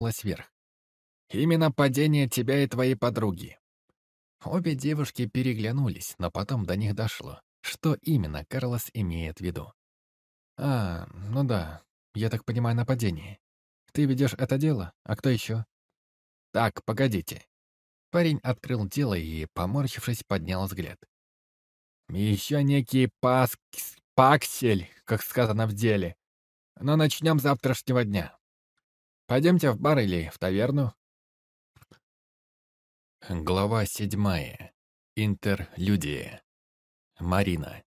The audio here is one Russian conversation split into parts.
вверх. «Именно падение тебя и твоей подруги». Обе девушки переглянулись, но потом до них дошло, что именно Карлос имеет в виду. «А, ну да, я так понимаю, нападение. Ты ведешь это дело, а кто еще?» «Так, погодите». Парень открыл дело и, поморщившись, поднял взгляд. «Еще некий паск... паксель, как сказано в деле. Но начнем с завтрашнего дня. Пойдемте в бар или в таверну?» Глава седьмая. Интерлюдия. Марина.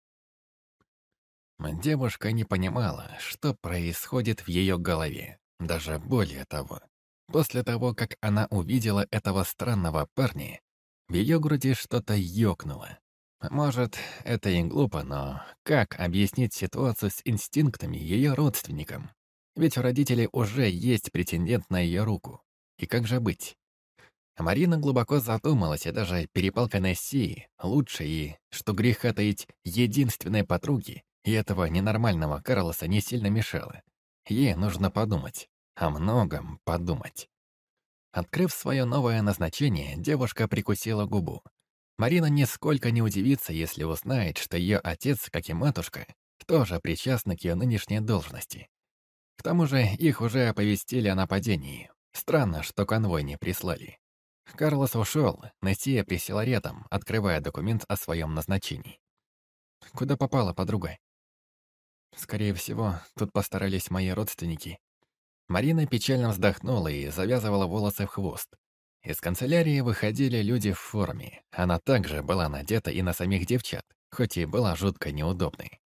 Девушка не понимала, что происходит в ее голове. Даже более того. После того, как она увидела этого странного парня, в ее груди что-то ёкнуло. Может, это и глупо, но как объяснить ситуацию с инстинктами ее родственникам? Ведь у родителей уже есть претендент на ее руку. И как же быть? Марина глубоко задумалась, и даже перепалка Несси, лучшей и, что греха таить, единственной подруги, и этого ненормального Карлоса не сильно мешала. Ей нужно подумать, о многом подумать. Открыв свое новое назначение, девушка прикусила губу. Марина нисколько не удивится, если узнает, что ее отец, как и матушка, тоже причастны к ее нынешней должности. К тому же их уже оповестили о нападении. Странно, что конвой не прислали. Карлос ушел, Нессия присела рядом, открывая документ о своем назначении. «Куда попала подруга?» «Скорее всего, тут постарались мои родственники». Марина печально вздохнула и завязывала волосы в хвост. Из канцелярии выходили люди в форме. Она также была надета и на самих девчат, хоть и была жутко неудобной.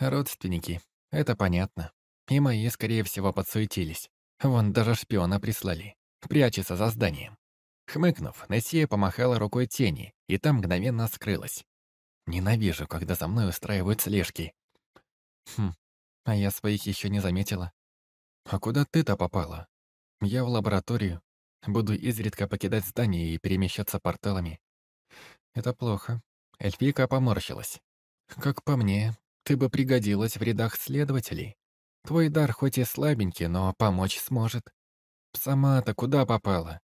Родственники, это понятно. И мои, скорее всего, подсуетились. Вон даже шпиона прислали. Прячется за зданием. Хмыкнув, Нессия помахала рукой тени, и там мгновенно скрылась. Ненавижу, когда за мной устраивают слежки. Хм, а я своих еще не заметила. А куда ты-то попала? Я в лабораторию. Буду изредка покидать здание и перемещаться порталами. Это плохо. Эльфика поморщилась. Как по мне, ты бы пригодилась в рядах следователей. Твой дар хоть и слабенький, но помочь сможет. Сама-то куда попала?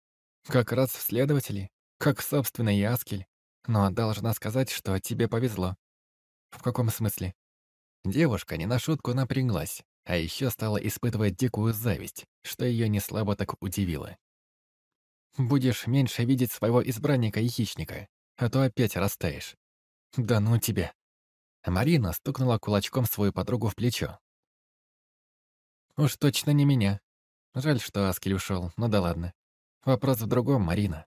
Как раз в следователи, как собственный Яскель. Но должна сказать, что тебе повезло. В каком смысле? Девушка не на шутку напряглась, а еще стала испытывать дикую зависть, что ее не слабо так удивило. Будешь меньше видеть своего избранника и хищника, а то опять растаешь. Да ну тебя. Марина стукнула кулачком свою подругу в плечо. Уж точно не меня. Жаль, что Аскель ушел, но да ладно. Вопрос в другом, Марина.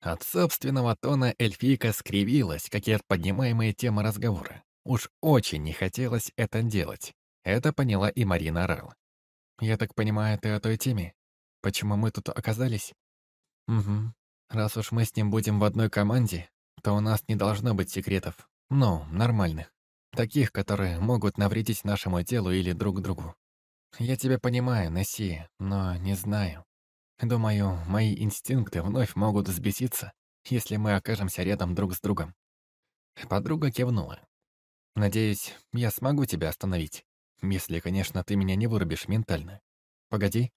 От собственного тона эльфийка скривилась, как и от поднимаемой темы разговора. Уж очень не хотелось это делать. Это поняла и Марина Рал. «Я так понимаю, ты о той теме? Почему мы тут оказались?» «Угу. Раз уж мы с ним будем в одной команде, то у нас не должно быть секретов. Ну, нормальных. Таких, которые могут навредить нашему телу или друг другу. Я тебя понимаю, Несси, но не знаю. Думаю, мои инстинкты вновь могут взбеситься, если мы окажемся рядом друг с другом». Подруга кивнула. «Надеюсь, я смогу тебя остановить, если, конечно, ты меня не вырубишь ментально. Погоди,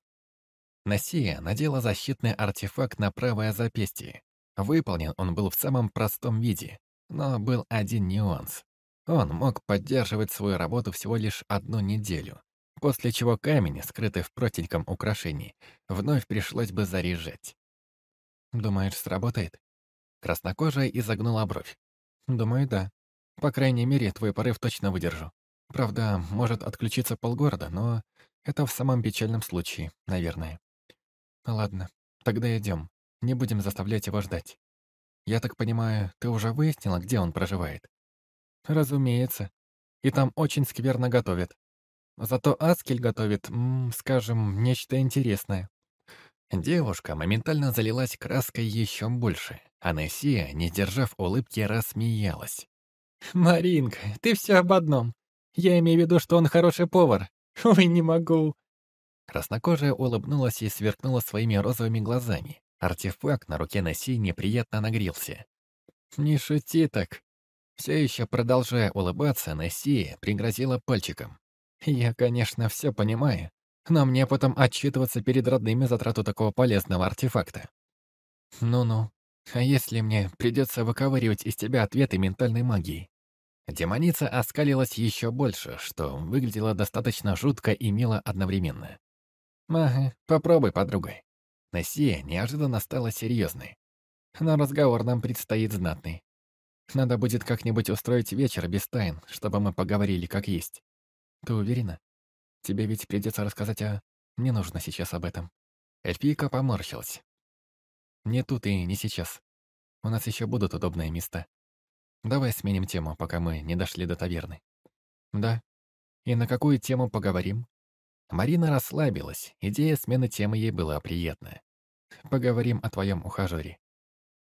Насия надела защитный артефакт на правое запястье. Выполнен он был в самом простом виде, но был один нюанс. Он мог поддерживать свою работу всего лишь одну неделю, после чего камень, скрытый в простеньком украшении, вновь пришлось бы заряжать. «Думаешь, сработает?» Краснокожая изогнула бровь. «Думаю, да. По крайней мере, твой порыв точно выдержу. Правда, может отключиться полгорода, но это в самом печальном случае, наверное». Ладно, тогда идем. Не будем заставлять его ждать. Я так понимаю, ты уже выяснила, где он проживает? Разумеется. И там очень скверно готовят. Зато Аскель готовит, скажем, нечто интересное. Девушка моментально залилась краской еще больше, а Нессия, не держав улыбки, рассмеялась. «Маринка, ты все об одном. Я имею в виду, что он хороший повар. Ой, не могу. Краснокожая улыбнулась и сверкнула своими розовыми глазами. Артефакт на руке Неси неприятно нагрелся. «Не шути так!» Все еще продолжая улыбаться, Неси пригрозила пальчиком. «Я, конечно, все понимаю, Но мне потом отчитываться перед родными за трату такого полезного артефакта. Ну-ну, а если мне придется выковыривать из тебя ответы ментальной магии? Демоница оскалилась еще больше, что выглядело достаточно жутко и мило одновременно. «Ага, попробуй, подруга». Нессия неожиданно стала серьезной. Но разговор нам предстоит знатный. Надо будет как-нибудь устроить вечер без тайн, чтобы мы поговорили как есть. Ты уверена? Тебе ведь придется рассказать о... Не нужно сейчас об этом. Эльфийка поморщилась. Не тут и не сейчас. У нас еще будут удобные места. Давай сменим тему, пока мы не дошли до таверны. Да. И на какую тему поговорим? Марина расслабилась. Идея смены темы ей была приятная. Поговорим о твоем ухажере.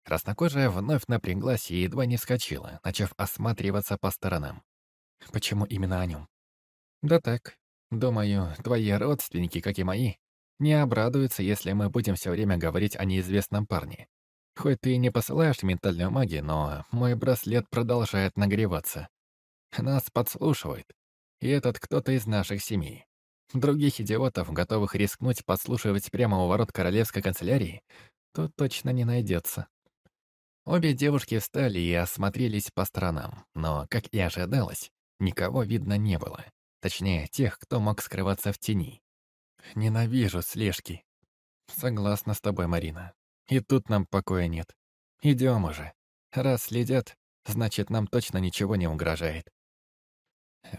Краснокожая вновь напряглась и едва не вскочила, начав осматриваться по сторонам. Почему именно о нем? Да так. Думаю, твои родственники, как и мои, не обрадуются, если мы будем все время говорить о неизвестном парне. Хоть ты и не посылаешь ментальную магию, но мой браслет продолжает нагреваться. Нас подслушивают. И этот кто-то из наших семей. Других идиотов, готовых рискнуть подслушивать прямо у ворот королевской канцелярии, тут точно не найдется. Обе девушки встали и осмотрелись по сторонам, но, как и ожидалось, никого видно не было. Точнее, тех, кто мог скрываться в тени. Ненавижу слежки. Согласна с тобой, Марина. И тут нам покоя нет. Идем уже. Раз следят, значит, нам точно ничего не угрожает.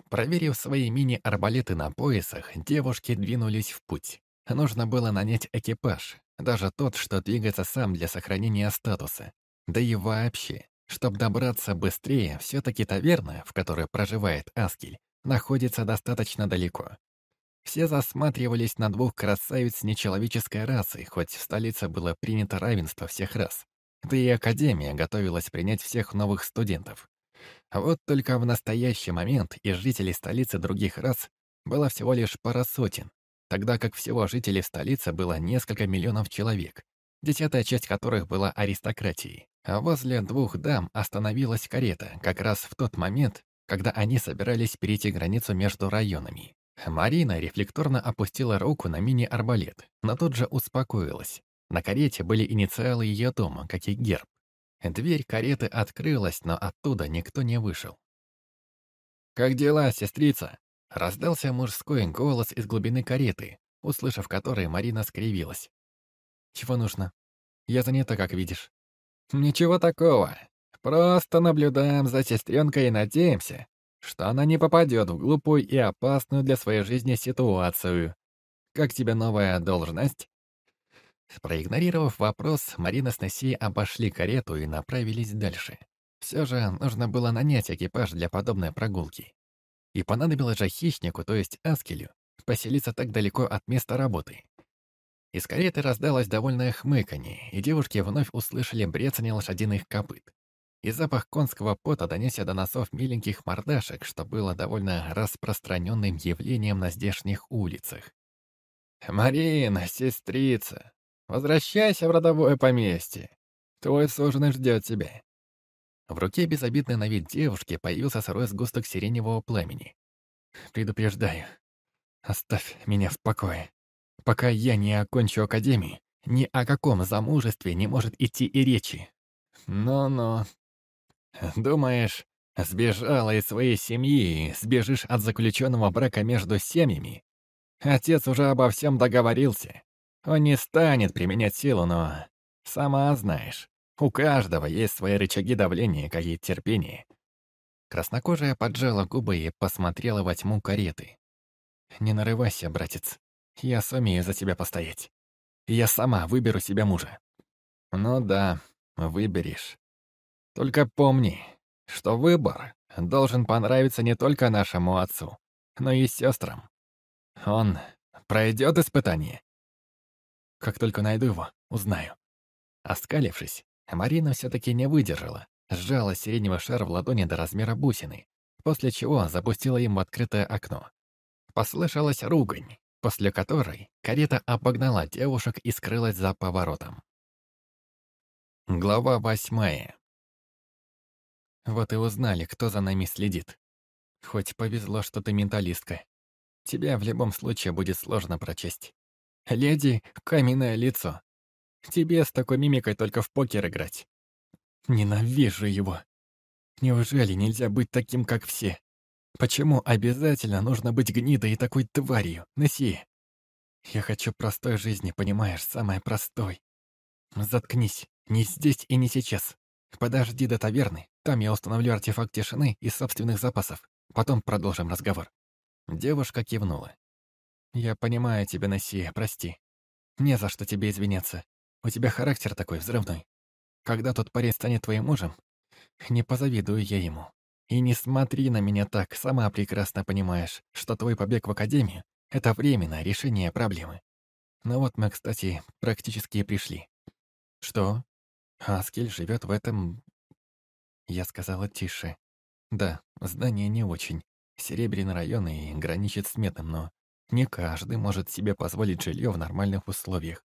Проверив свои мини-арбалеты на поясах, девушки двинулись в путь. Нужно было нанять экипаж, даже тот, что двигается сам для сохранения статуса. Да и вообще, чтобы добраться быстрее, все-таки таверна, в которой проживает Аскель, находится достаточно далеко. Все засматривались на двух красавиц нечеловеческой расы, хоть в столице было принято равенство всех рас. Да и Академия готовилась принять всех новых студентов. А вот только в настоящий момент из жителей столицы других рас было всего лишь пара сотен, тогда как всего жителей столицы было несколько миллионов человек, десятая часть которых была аристократией. А возле двух дам остановилась карета, как раз в тот момент, когда они собирались перейти границу между районами. Марина рефлекторно опустила руку на мини-арбалет, но тут же успокоилась. На карете были инициалы ее дома, как и герб. Дверь кареты открылась, но оттуда никто не вышел. «Как дела, сестрица?» Раздался мужской голос из глубины кареты, услышав который, Марина скривилась. «Чего нужно? Я занята, как видишь». «Ничего такого. Просто наблюдаем за сестренкой и надеемся, что она не попадет в глупую и опасную для своей жизни ситуацию. Как тебе новая должность?» Проигнорировав вопрос, Марина с Нессией обошли карету и направились дальше. Все же нужно было нанять экипаж для подобной прогулки. И понадобилось же хищнику, то есть Аскелю, поселиться так далеко от места работы. Из кареты раздалось довольное хмыканье, и девушки вновь услышали брецание лошадиных копыт. И запах конского пота донесся до носов миленьких мордашек, что было довольно распространенным явлением на здешних улицах. «Марина, сестрица, Возвращайся в родовое поместье. Твой суженый ждет тебя». В руке безобидной на вид девушки появился сырой сгусток сиреневого пламени. «Предупреждаю, оставь меня в покое. Пока я не окончу академию, ни о каком замужестве не может идти и речи. Но-но. Думаешь, сбежала из своей семьи, сбежишь от заключенного брака между семьями? Отец уже обо всем договорился. Он не станет применять силу, но... Сама знаешь, у каждого есть свои рычаги давления, как и терпение. Краснокожая поджала губы и посмотрела во тьму кареты. «Не нарывайся, братец. Я сумею за тебя постоять. Я сама выберу себе мужа». «Ну да, выберешь. Только помни, что выбор должен понравиться не только нашему отцу, но и сестрам. Он пройдет испытание, как только найду его, узнаю». Оскалившись, Марина все-таки не выдержала, сжала сиреневый шар в ладони до размера бусины, после чего запустила им в открытое окно. Послышалась ругань, после которой карета обогнала девушек и скрылась за поворотом. Глава восьмая. Вот и узнали, кто за нами следит. Хоть повезло, что ты менталистка. Тебя в любом случае будет сложно прочесть. Леди — каменное лицо. Тебе с такой мимикой только в покер играть. Ненавижу его. Неужели нельзя быть таким, как все? Почему обязательно нужно быть гнидой и такой тварью, Неси? Я хочу простой жизни, понимаешь, самой простой. Заткнись, не здесь и не сейчас. Подожди до таверны, там я установлю артефакт тишины из собственных запасов. Потом продолжим разговор. Девушка кивнула. Я понимаю тебя, Неси, прости. Не за что тебе извиняться. У тебя характер такой взрывной. Когда тот парень станет твоим мужем, не позавидую я ему. И не смотри на меня так, сама прекрасно понимаешь, что твой побег в академию — это временное решение проблемы. Ну вот мы, кстати, практически пришли. Что? Аскель живет в этом... Я сказала тише. Да, здание не очень. Серебряный район и граничит с Метом, но не каждый может себе позволить жилье в нормальных условиях.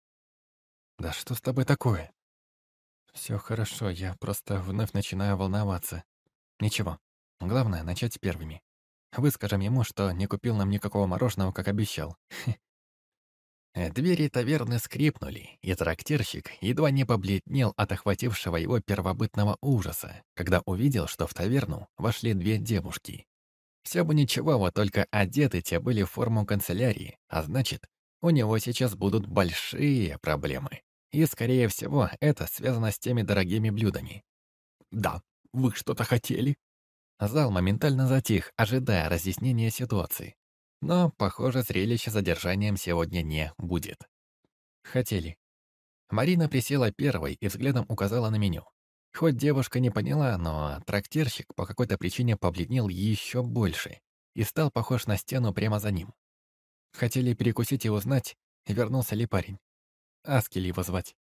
Да что с тобой такое? Все хорошо, я просто вновь начинаю волноваться. Ничего, главное — начать первыми. Выскажем ему, что не купил нам никакого мороженого, как обещал. Двери таверны скрипнули, и трактирщик едва не побледнел от охватившего его первобытного ужаса, когда увидел, что в таверну вошли две девушки. Все бы ничего, вот только одеты те были в форму канцелярии, а значит, у него сейчас будут большие проблемы. И, скорее всего, это связано с теми дорогими блюдами. «Да, вы что-то хотели?» Зал моментально затих, ожидая разъяснения ситуации. Но, похоже, зрелища задержанием сегодня не будет. Хотели. Марина присела первой и взглядом указала на меню. Хоть девушка не поняла, но трактирщик по какой-то причине побледнел еще больше и стал похож на стену прямо за ним. Хотели перекусить и узнать, вернулся ли парень. Аскель его звать.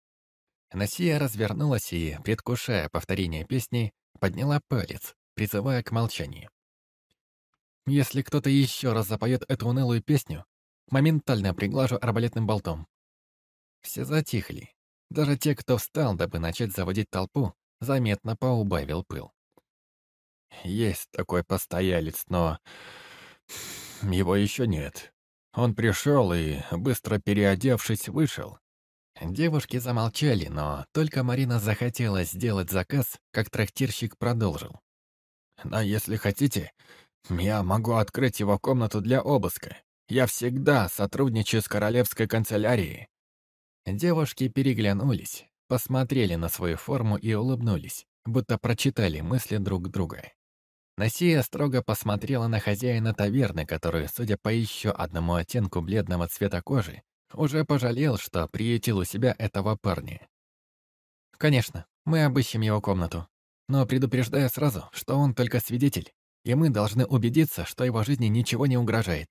Насия развернулась и, предвкушая повторение песни, подняла палец, призывая к молчанию. Если кто-то еще раз запоет эту унылую песню, моментально приглажу арбалетным болтом. Все затихли. Даже те, кто встал, дабы начать заводить толпу, заметно поубавил пыл. Есть такой постоялец, но его еще нет. Он пришел и, быстро переодевшись, вышел. Девушки замолчали, но только Марина захотела сделать заказ, как трактирщик продолжил. «Но если хотите, я могу открыть его комнату для обыска. Я всегда сотрудничаю с королевской канцелярией». Девушки переглянулись, посмотрели на свою форму и улыбнулись, будто прочитали мысли друг друга. Насия строго посмотрела на хозяина таверны, который, судя по еще одному оттенку бледного цвета кожи, уже пожалел, что приютил у себя этого парня. «Конечно, мы обыщем его комнату, но предупреждаю сразу, что он только свидетель, и мы должны убедиться, что его жизни ничего не угрожает».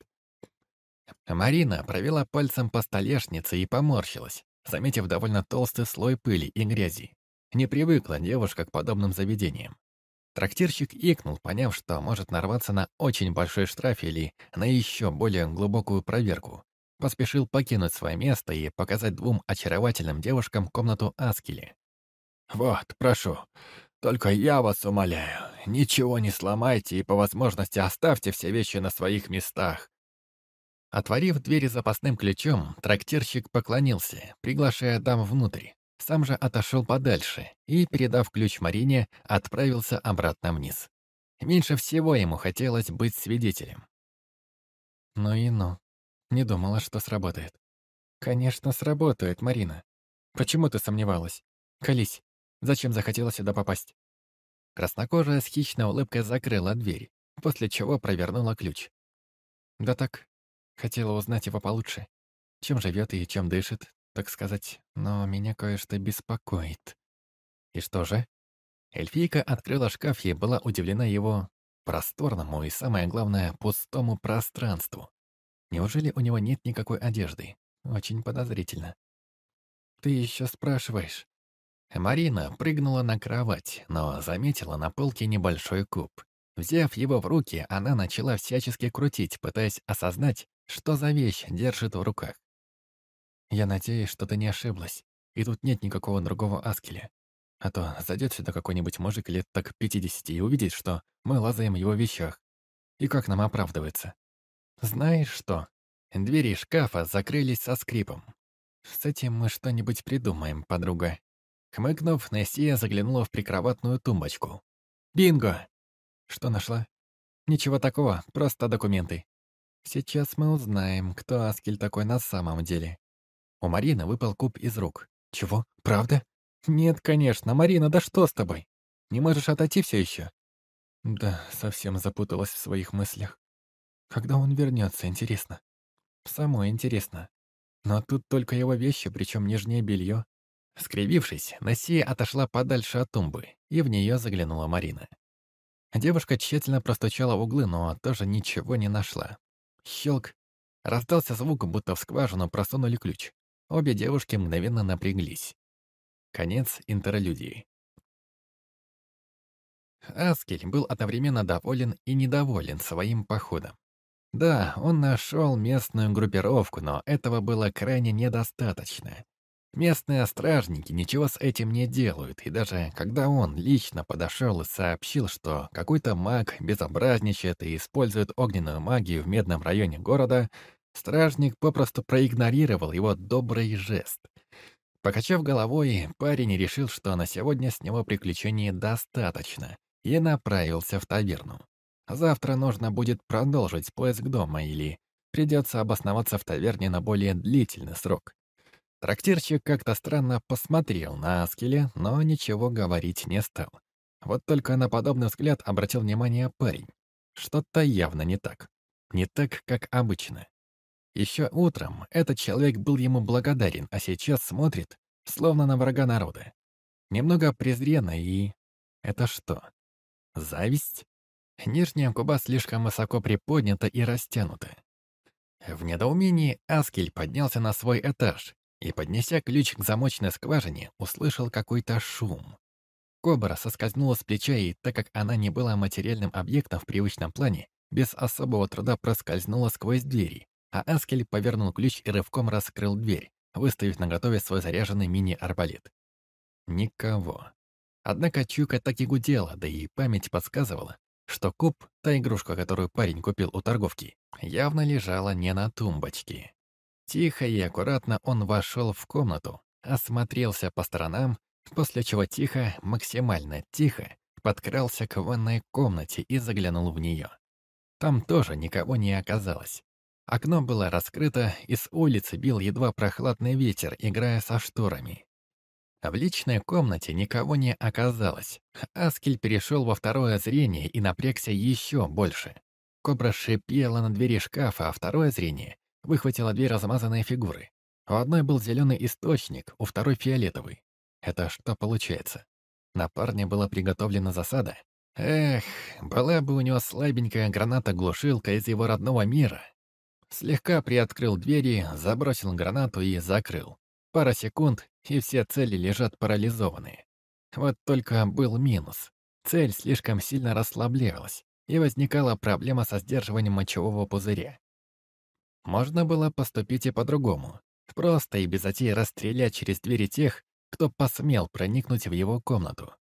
Марина провела пальцем по столешнице и поморщилась, заметив довольно толстый слой пыли и грязи. Не привыкла девушка к подобным заведениям. Трактирщик икнул, поняв, что может нарваться на очень большой штраф или на еще более глубокую проверку, поспешил покинуть свое место и показать двум очаровательным девушкам комнату Аскели. «Вот, прошу, только я вас умоляю, ничего не сломайте и по возможности оставьте все вещи на своих местах». Отворив двери запасным ключом, трактирщик поклонился, приглашая дам внутрь. Сам же отошел подальше и, передав ключ Марине, отправился обратно вниз. Меньше всего ему хотелось быть свидетелем. Ну и ну. Не думала, что сработает. Конечно, сработает, Марина. Почему ты сомневалась? Колись, зачем захотела сюда попасть? Краснокожая с хищной улыбкой закрыла дверь, после чего провернула ключ. Да так, хотела узнать его получше. Чем живет и чем дышит, так сказать, но меня кое-что беспокоит. И что же? Эльфийка открыла шкаф и была удивлена его просторному и, самое главное, пустому пространству. Неужели у него нет никакой одежды? Очень подозрительно. Ты еще спрашиваешь. Марина прыгнула на кровать, но заметила на полке небольшой куб. Взяв его в руки, она начала всячески крутить, пытаясь осознать, что за вещь держит в руках. «Я надеюсь, что ты не ошиблась, и тут нет никакого другого Аскеля. А то зайдет сюда какой-нибудь мужик лет так 50 и увидит, что мы лазаем в его вещах. И как нам оправдывается? Знаешь что? Двери шкафа закрылись со скрипом. С этим мы что-нибудь придумаем, подруга. Хмыкнув, Нессия заглянула в прикроватную тумбочку. «Бинго!» «Что нашла?» «Ничего такого, просто документы». «Сейчас мы узнаем, кто Аскель такой на самом деле». У Марины выпал куб из рук. «Чего? Правда?» «Нет, конечно. Марина, да что с тобой? Не можешь отойти все еще?» Да, совсем запуталась в своих мыслях. Когда он вернется, интересно. Самое интересно. Но тут только его вещи, причем нижнее белье. Скривившись, Насия отошла подальше от тумбы, и в нее заглянула Марина. Девушка тщательно простучала углы, но тоже ничего не нашла. Щелк. Раздался звук, будто в скважину просунули ключ. Обе девушки мгновенно напряглись. Конец интерлюдии. Аскель был одновременно доволен и недоволен своим походом. Да, он нашел местную группировку, но этого было крайне недостаточно. Местные стражники ничего с этим не делают, и даже когда он лично подошел и сообщил, что какой-то маг безобразничает и использует огненную магию в медном районе города, стражник попросту проигнорировал его добрый жест. Покачав головой, парень решил, что на сегодня с него приключений достаточно, и направился в таверну. Завтра нужно будет продолжить поиск дома или придется обосноваться в таверне на более длительный срок. Трактирщик как-то странно посмотрел на Аскеля, но ничего говорить не стал. Вот только на подобный взгляд обратил внимание парень. Что-то явно не так. Не так, как обычно. Еще утром этот человек был ему благодарен, а сейчас смотрит, словно на врага народа. Немного презренно и... Это что? Зависть? Нижняя губа слишком высоко приподнята и растянута. В недоумении Аскель поднялся на свой этаж и, поднеся ключ к замочной скважине, услышал какой-то шум. Кобра соскользнула с плеча, и так как она не была материальным объектом в привычном плане, без особого труда проскользнула сквозь двери, а Аскель повернул ключ и рывком раскрыл дверь, выставив на готове свой заряженный мини-арбалет. Никого. Однако чуйка так и гудела, да и память подсказывала, что куб, та игрушка, которую парень купил у торговки, явно лежала не на тумбочке. Тихо и аккуратно он вошел в комнату, осмотрелся по сторонам, после чего тихо, максимально тихо, подкрался к ванной комнате и заглянул в нее. Там тоже никого не оказалось. Окно было раскрыто, и с улицы бил едва прохладный ветер, играя со шторами. В личной комнате никого не оказалось. Аскель перешел во второе зрение и напрягся еще больше. Кобра шипела на двери шкафа, а второе зрение выхватило две размазанные фигуры. У одной был зеленый источник, у второй фиолетовый. Это что получается? На парня была приготовлена засада? Эх, была бы у него слабенькая граната-глушилка из его родного мира. Слегка приоткрыл двери, забросил гранату и закрыл. Пара секунд, и все цели лежат парализованные. Вот только был минус. Цель слишком сильно расслаблялась, и возникала проблема со сдерживанием мочевого пузыря. Можно было поступить и по-другому. Просто и без затей расстрелять через двери тех, кто посмел проникнуть в его комнату.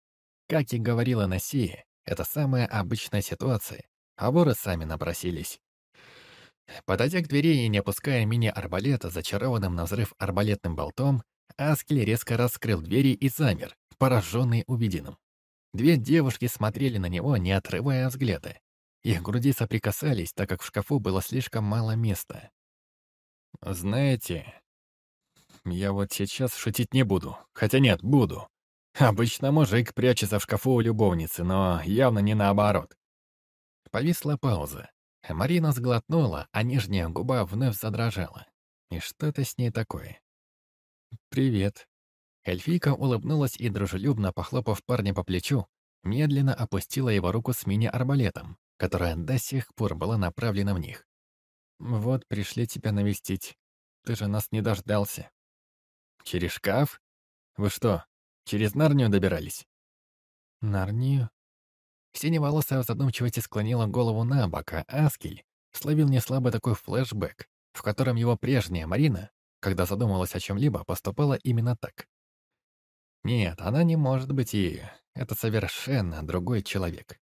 Как и говорила Насия, это самая обычная ситуация, а воры сами напросились. Подойдя к двери и не опуская мини-арбалета, зачарованным на взрыв арбалетным болтом, Аскель резко раскрыл двери и замер, пораженный увиденным. Две девушки смотрели на него, не отрывая взгляда. Их груди соприкасались, так как в шкафу было слишком мало места. «Знаете, я вот сейчас шутить не буду. Хотя нет, буду. Обычно мужик прячется в шкафу у любовницы, но явно не наоборот». Повисла пауза. Марина сглотнула, а нижняя губа вновь задрожала. И что это с ней такое? «Привет». Эльфийка улыбнулась и, дружелюбно похлопав парня по плечу, медленно опустила его руку с мини-арбалетом, которая до сих пор была направлена в них. «Вот, пришли тебя навестить. Ты же нас не дождался». «Через шкаф? Вы что, через Нарнию добирались?» «Нарнию?» Синеволосая в задумчивости склонила голову на бок, а Аскель словил неслабо такой флешбэк, в котором его прежняя Марина, когда задумывалась о чем-либо, поступала именно так. Нет, она не может быть и... Это совершенно другой человек.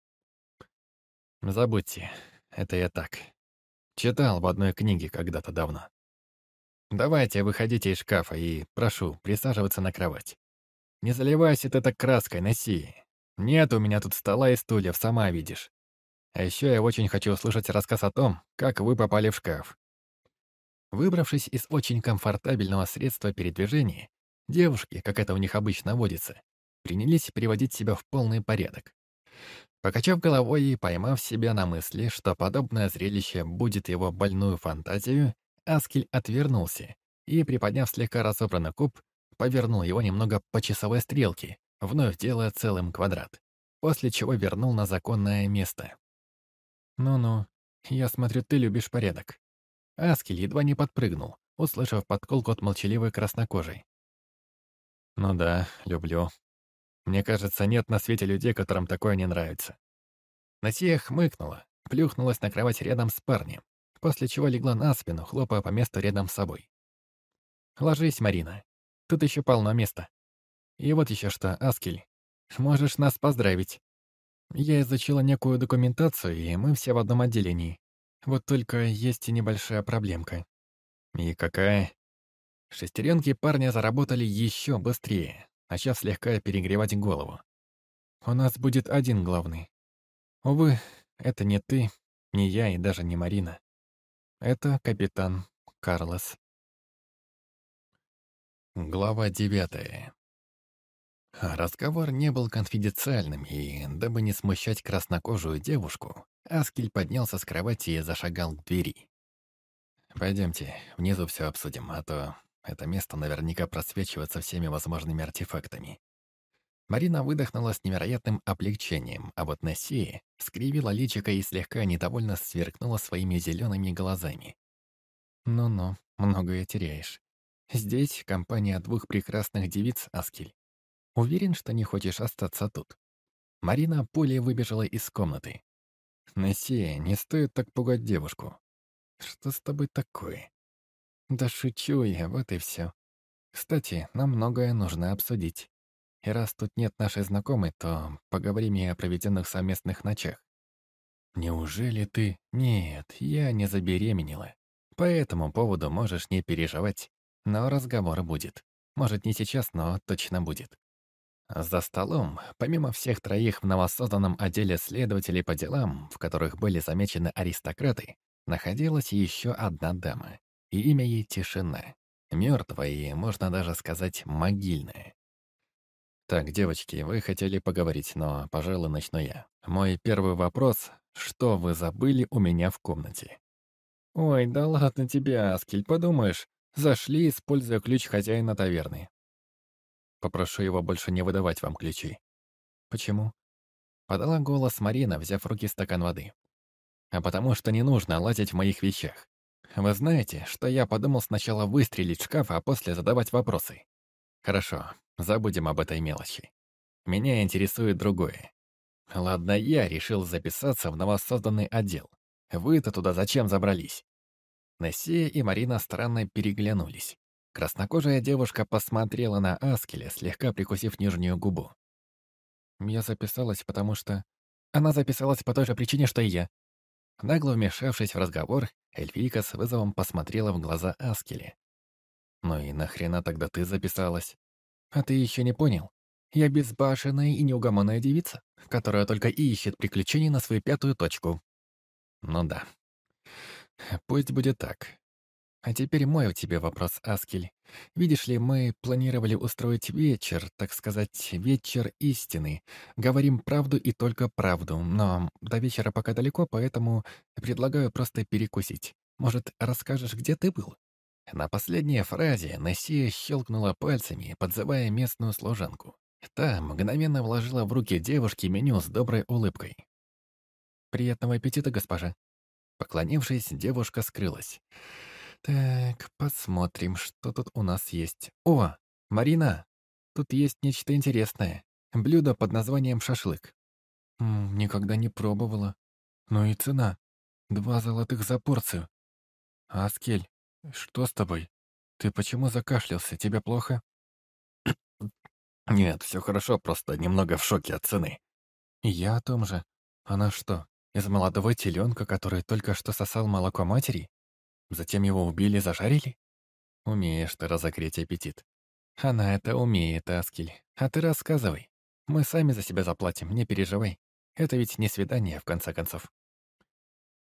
Забудьте, это я так. Читал в одной книге когда-то давно. Давайте, выходите из шкафа и, прошу, присаживаться на кровать. Не заливайся ты так краской, носи. Нет у меня тут стола и стульев, сама видишь. А еще я очень хочу услышать рассказ о том, как вы попали в шкаф. Выбравшись из очень комфортабельного средства передвижения, девушки, как это у них обычно водится, принялись приводить себя в полный порядок. Покачав головой и поймав себя на мысли, что подобное зрелище будет его больную фантазию, Аскель отвернулся и, приподняв слегка разобранный куб, повернул его немного по часовой стрелке, вновь делая целым квадрат, после чего вернул на законное место. «Ну-ну, я смотрю, ты любишь порядок». Аскель едва не подпрыгнул, услышав подколку от молчаливой краснокожей. «Ну да, люблю. Мне кажется, нет на свете людей, которым такое не нравится». Насия хмыкнула, плюхнулась на кровать рядом с парнем, после чего легла на спину, хлопая по месту рядом с собой. «Ложись, Марина. Тут еще полно места. И вот еще что, Аскель. Можешь нас поздравить. Я изучила некую документацию, и мы все в одном отделении. Вот только есть и небольшая проблемка. И какая? Шестеренки парня заработали еще быстрее, начав слегка перегревать голову. У нас будет один главный. Увы, это не ты, не я и даже не Марина. Это капитан Карлос. Глава девятая. Разговор не был конфиденциальным, и, дабы не смущать краснокожую девушку, Аскель поднялся с кровати и зашагал к двери. «Пойдемте, внизу все обсудим, а то это место наверняка просвечивается всеми возможными артефактами». Марина выдохнула с невероятным облегчением, а вот Нессия скривила личико и слегка недовольно сверкнула своими зелеными глазами. «Ну-ну, многое теряешь. Здесь компания двух прекрасных девиц, Аскель. Уверен, что не хочешь остаться тут?» Марина пулей выбежала из комнаты. «Нессия, не стоит так пугать девушку. Что с тобой такое?» «Да шучу я, вот и все. Кстати, нам многое нужно обсудить. И раз тут нет нашей знакомой, то поговорим и о проведенных совместных ночах. Неужели ты... Нет, я не забеременела. По этому поводу можешь не переживать. Но разговор будет. Может, не сейчас, но точно будет. За столом, помимо всех троих в новосозданном отделе следователей по делам, в которых были замечены аристократы, находилась еще одна дама. И имя ей Тишина. Мертвая и, можно даже сказать, могильная. «Так, девочки, вы хотели поговорить, но, пожалуй, начну я. Мой первый вопрос — что вы забыли у меня в комнате?» «Ой, да ладно тебе, Аскель, подумаешь. Зашли, используя ключ хозяина таверны. Попрошу его больше не выдавать вам ключи». «Почему?» Подала голос Марина, взяв в руки стакан воды. «А потому что не нужно лазить в моих вещах. Вы знаете, что я подумал сначала выстрелить в шкаф, а после задавать вопросы. Хорошо, забудем об этой мелочи. Меня интересует другое. Ладно, я решил записаться в новосозданный отдел. Вы-то туда зачем забрались? Нессия и Марина странно переглянулись. Краснокожая девушка посмотрела на Аскеля, слегка прикусив нижнюю губу. Я записалась, потому что... Она записалась по той же причине, что и я. Нагло вмешавшись в разговор, эльфийка с вызовом посмотрела в глаза Аскеля. «Ну и нахрена тогда ты записалась?» «А ты еще не понял? Я безбашенная и неугомонная девица, которая только и ищет приключений на свою пятую точку». «Ну да. Пусть будет так. А теперь мой у тебя вопрос, Аскель. Видишь ли, мы планировали устроить вечер, так сказать, вечер истины. Говорим правду и только правду, но до вечера пока далеко, поэтому предлагаю просто перекусить. Может, расскажешь, где ты был?» На последней фразе Нессия щелкнула пальцами, подзывая местную служанку. Та мгновенно вложила в руки девушки меню с доброй улыбкой. «Приятного аппетита, госпожа!» Поклонившись, девушка скрылась. «Так, посмотрим, что тут у нас есть. О, Марина! Тут есть нечто интересное. Блюдо под названием шашлык. М -м, никогда не пробовала. Ну и цена. Два золотых за порцию. Аскель, «Что с тобой? Ты почему закашлялся? Тебе плохо?» «Нет, все хорошо, просто немного в шоке от цены». «Я о том же. Она что, Из молодого теленка, который только что сосал молоко матери? Затем его убили зажарили? Умеешь ты разогреть аппетит. Она это умеет, Аскель. А ты рассказывай. Мы сами за себя заплатим, не переживай. Это ведь не свидание, в конце концов.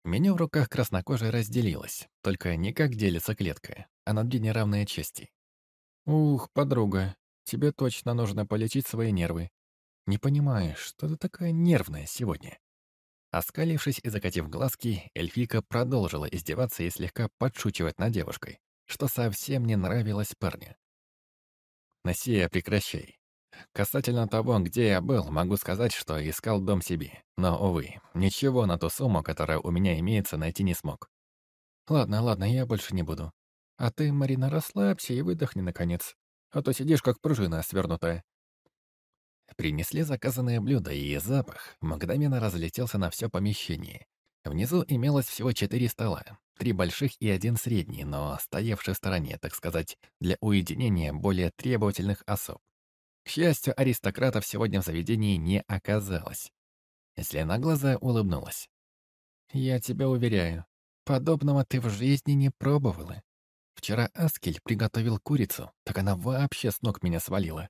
Меню в руках краснокожей разделилось, только не как делится клетка, а на две неравные части. «Ух, подруга, тебе точно нужно полечить свои нервы. Не понимаешь, что ты такая нервная сегодня?» Оскалившись и закатив глазки, эльфика продолжила издеваться и слегка подшучивать над девушкой, что совсем не нравилось парню. «Насия, прекращай. Касательно того, где я был, могу сказать, что искал дом себе. Но, увы, ничего на ту сумму, которая у меня имеется, найти не смог. Ладно, ладно, я больше не буду. А ты, Марина, расслабься и выдохни, наконец. А то сидишь, как пружина свернутая. Принесли заказанное блюдо, и запах мгновенно разлетелся на все помещение. Внизу имелось всего четыре стола, три больших и один средний, но стоявший в стороне, так сказать, для уединения более требовательных особ. К счастью, аристократов сегодня в заведении не оказалось. Глаза улыбнулась. «Я тебя уверяю, подобного ты в жизни не пробовала. Вчера Аскель приготовил курицу, так она вообще с ног меня свалила».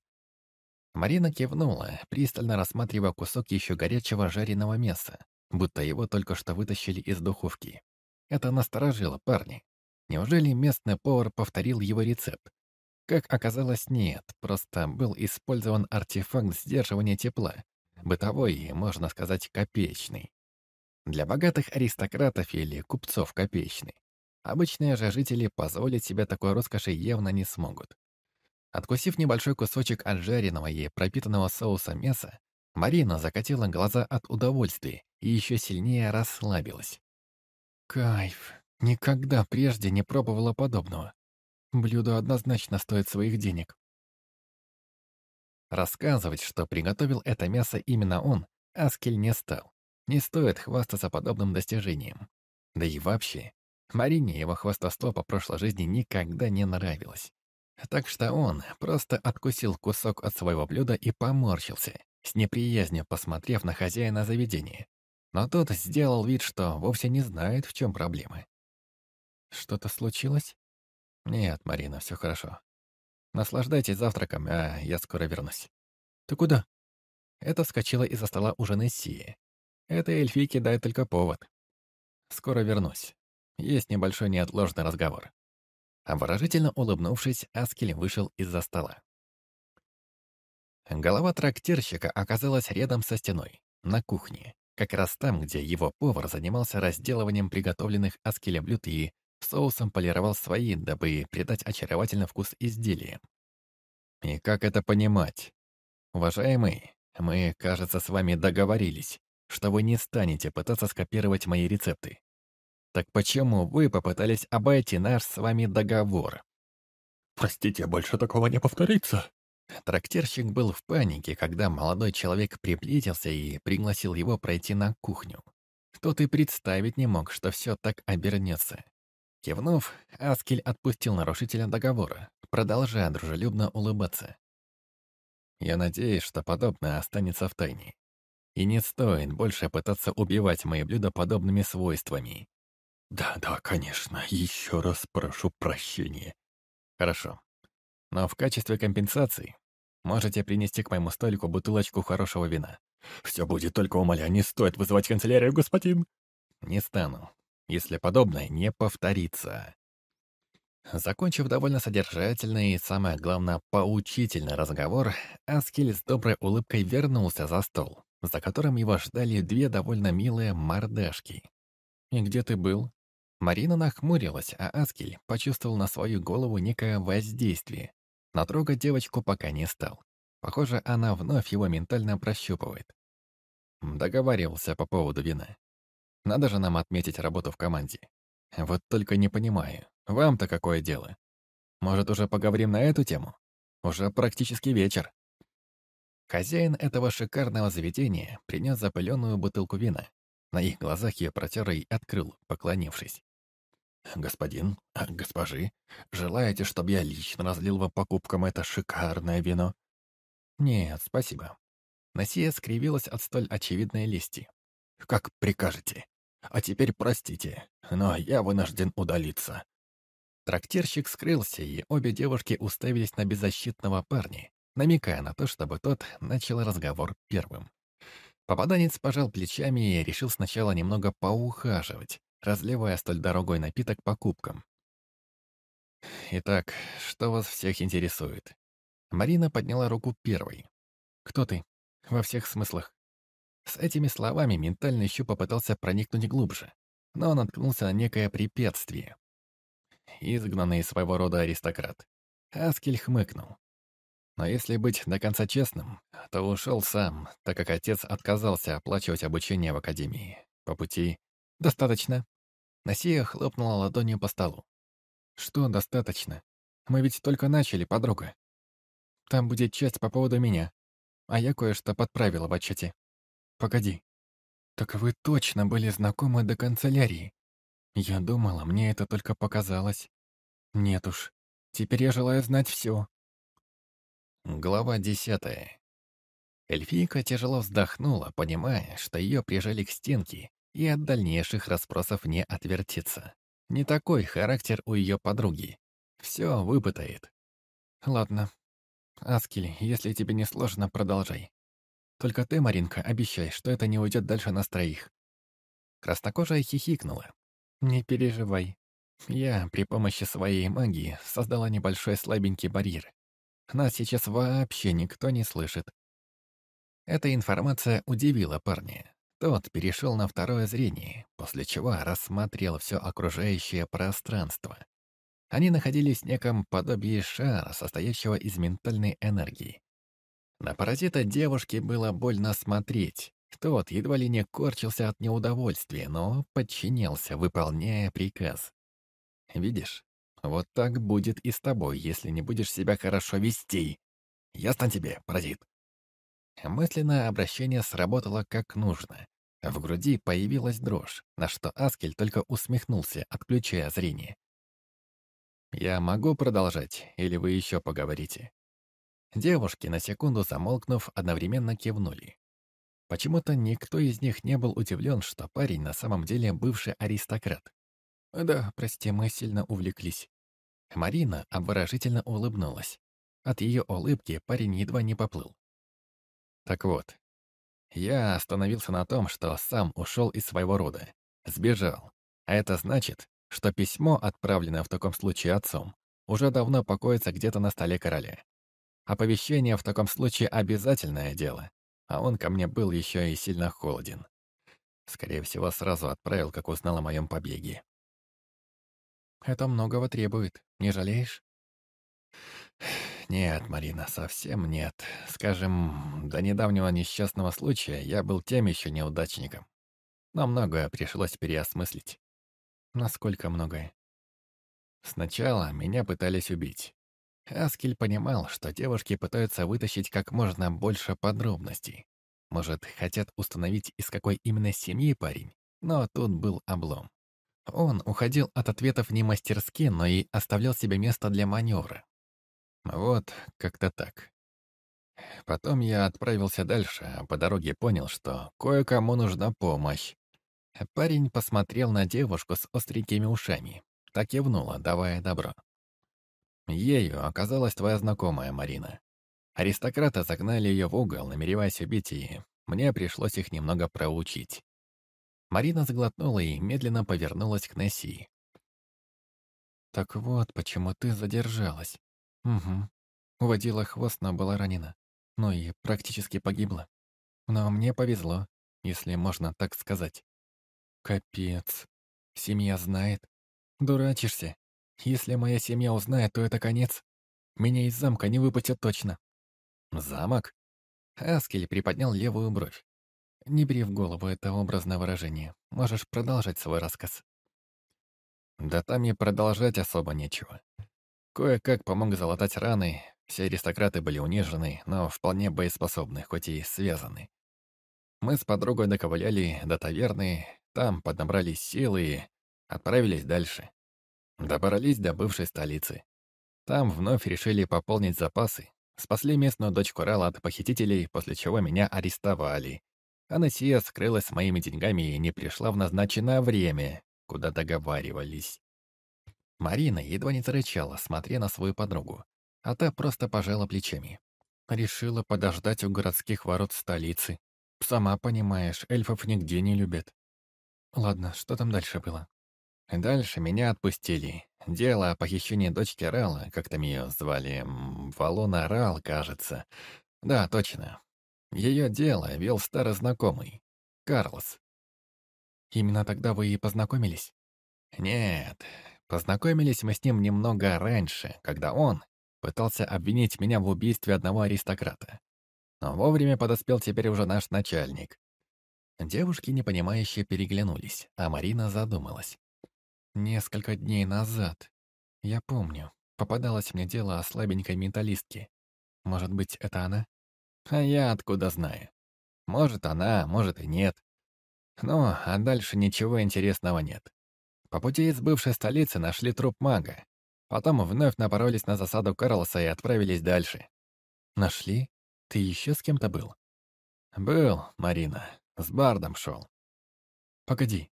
Марина кивнула, пристально рассматривая кусок еще горячего жареного мяса, будто его только что вытащили из духовки. Это насторожило парня. Неужели местный повар повторил его рецепт? Как оказалось, нет, просто был использован артефакт сдерживания тепла, бытовой можно сказать, копеечный. Для богатых аристократов или купцов копеечный. Обычные же жители позволить себе такой роскоши явно не смогут. Откусив небольшой кусочек от жареного и пропитанного соуса мяса, Марина закатила глаза от удовольствия и еще сильнее расслабилась. «Кайф! Никогда прежде не пробовала подобного. Блюдо однозначно стоит своих денег. Рассказывать, что приготовил это мясо именно он, Аскель не стал. Не стоит хвастаться подобным достижением. Да и вообще, Марине его хвастовство по прошлой жизни никогда не нравилось. Так что он просто откусил кусок от своего блюда и поморщился, с неприязнью посмотрев на хозяина заведения. Но тот сделал вид, что вовсе не знает, в чем проблема. «Что-то случилось?» «Нет, Марина, все хорошо. Наслаждайтесь завтраком, а я скоро вернусь». «Ты куда?» Это вскочила из-за стола уже Нессия. Это эльфийке дает только повод. «Скоро вернусь. Есть небольшой неотложный разговор». Обворожительно улыбнувшись, Аскель вышел из-за стола. Голова трактирщика оказалась рядом со стеной, на кухне, как раз там, где его повар занимался разделыванием приготовленных Аскелем блюд и соусом полировал свои, дабы придать очаровательный вкус изделия. И как это понимать? Уважаемый, мы, кажется, с вами договорились, что вы не станете пытаться скопировать мои рецепты. Так почему вы попытались обойти наш с вами договор? Простите, больше такого не повторится. Трактирщик был в панике, когда молодой человек приблизился и пригласил его пройти на кухню. Тот и представить не мог, что все так обернется. Кивнув, Аскель отпустил нарушителя договора, продолжая дружелюбно улыбаться. «Я надеюсь, что подобное останется в тайне. И не стоит больше пытаться убивать мои блюда подобными свойствами». «Да-да, конечно, еще раз прошу прощения». «Хорошо. Но в качестве компенсации можете принести к моему столику бутылочку хорошего вина». «Все будет только умоляю, не стоит вызывать канцелярию, господин». «Не стану если подобное не повторится. Закончив довольно содержательный и, самое главное, поучительный разговор, Аскель с доброй улыбкой вернулся за стол, за которым его ждали две довольно милые мордашки. «И где ты был?» Марина нахмурилась, а Аскель почувствовал на свою голову некое воздействие. Но трогать девочку пока не стал. Похоже, она вновь его ментально прощупывает. Договаривался по поводу вина. Надо же нам отметить работу в команде. Вот только не понимаю, вам-то какое дело? Может, уже поговорим на эту тему? Уже практически вечер. Хозяин этого шикарного заведения принес запыленную бутылку вина. На их глазах ее протер и открыл, поклонившись. «Господин, а, госпожи, желаете, чтобы я лично разлил вам покупкам это шикарное вино?» «Нет, спасибо». Насия скривилась от столь очевидной лести. как прикажете. А теперь простите, но я вынужден удалиться». Трактирщик скрылся, и обе девушки уставились на беззащитного парня, намекая на то, чтобы тот начал разговор первым. Попаданец пожал плечами и решил сначала немного поухаживать, разливая столь дорогой напиток по кубкам. «Итак, что вас всех интересует?» Марина подняла руку первой. «Кто ты? Во всех смыслах?» С этими словами ментальный щуп попытался проникнуть глубже, но он наткнулся на некое препятствие. Изгнанный своего рода аристократ. Аскель хмыкнул. Но если быть до конца честным, то ушел сам, так как отец отказался оплачивать обучение в академии. По пути «Достаточно». Насия хлопнула ладонью по столу. «Что достаточно? Мы ведь только начали, подруга. Там будет часть по поводу меня, а я кое-что подправила в отчете. Погоди. Так вы точно были знакомы до канцелярии? Я думала, мне это только показалось. Нет уж, теперь я желаю знать все. Глава десятая. Эльфийка тяжело вздохнула, понимая, что ее прижали к стенке, и от дальнейших расспросов не отвертится. Не такой характер у ее подруги. Все выпытает. Ладно. Аскель, если тебе не сложно, продолжай. Только ты, Маринка, обещай, что это не уйдет дальше нас троих. Краснокожая хихикнула. Не переживай. Я при помощи своей магии создала небольшой слабенький барьер, нас сейчас вообще никто не слышит. Эта информация удивила парня. Тот перешел на второе зрение, после чего рассмотрел все окружающее пространство. Они находились в неком подобии шара, состоящего из ментальной энергии. На паразита девушке было больно смотреть. Тот едва ли не корчился от неудовольствия, но подчинялся, выполняя приказ. «Видишь, вот так будет и с тобой, если не будешь себя хорошо вести. Ясно тебе, паразит?» Мысленное обращение сработало как нужно. В груди появилась дрожь, на что Аскель только усмехнулся, отключая зрение. «Я могу продолжать, или вы еще поговорите?» Девушки, на секунду замолкнув, одновременно кивнули. Почему-то никто из них не был удивлен, что парень на самом деле бывший аристократ. «Да, прости, мы сильно увлеклись». Марина обворожительно улыбнулась. От ее улыбки парень едва не поплыл. Так вот, я остановился на том, что сам ушел из своего рода. Сбежал. А это значит, что письмо, отправленное в таком случае отцом, уже давно покоится где-то на столе короля. Оповещение в таком случае обязательное дело, а он ко мне был еще и сильно холоден. Скорее всего, сразу отправил, как узнал о моем побеге. Это многого требует. Не жалеешь? Нет, Марина, совсем нет. Скажем, до недавнего несчастного случая я был тем еще неудачником. Но многое пришлось переосмыслить. Насколько многое? Сначала меня пытались убить. Аскель понимал, что девушки пытаются вытащить как можно больше подробностей. Может, хотят установить, из какой именно семьи парень, но тут был облом. Он уходил от ответов не мастерски, но и оставлял себе место для маневра. Вот как-то так. Потом я отправился дальше, а по дороге понял, что кое-кому нужна помощь. Парень посмотрел на девушку с остренькими ушами, так кивнула, давая добро. Ею оказалась твоя знакомая Марина. Аристократы загнали ее в угол, намереваясь убить, и мне пришлось их немного проучить. Марина заглотнула и медленно повернулась к Несси. «Так вот, почему ты задержалась. Угу. Уводила хвост, но была ранена. Ну и практически погибла. Но мне повезло, если можно так сказать. Капец. Семья знает. Дурачишься. Если моя семья узнает, то это конец. Меня из замка не выпустят точно. Замок? Аскель приподнял левую бровь. Не бери в голову это образное выражение. Можешь продолжать свой рассказ. Да там и продолжать особо нечего. Кое-как помог залатать раны, все аристократы были унижены, но вполне боеспособны, хоть и связаны. Мы с подругой доковыляли до таверны, там поднабрались силы и отправились дальше. Добрались до бывшей столицы. Там вновь решили пополнить запасы, спасли местную дочку Рала от похитителей, после чего меня арестовали, Анасия скрылась с моими деньгами и не пришла в назначенное время, куда договаривались. Марина едва не зарычала, смотря на свою подругу, а та просто пожала плечами. Решила подождать у городских ворот столицы. Сама понимаешь, эльфов нигде не любят. Ладно, что там дальше было? Дальше меня отпустили. Дело о похищении дочки Рала, как там ее звали, Валона Рал, кажется. Да, точно. Ее дело вел старый знакомый, Карлос. Именно тогда вы и познакомились? Нет, познакомились мы с ним немного раньше, когда он пытался обвинить меня в убийстве одного аристократа. Но вовремя подоспел теперь уже наш начальник. Девушки, непонимающе, переглянулись, а Марина задумалась. Несколько дней назад, я помню, попадалось мне дело о слабенькой менталистке. Может быть, это она? А я откуда знаю? Может, она, может и нет. Ну, а дальше ничего интересного нет. По пути из бывшей столицы нашли труп мага. Потом вновь напоролись на засаду Карлоса и отправились дальше. Нашли? Ты еще с кем-то был? Был, Марина. С Бардом шел. Погоди.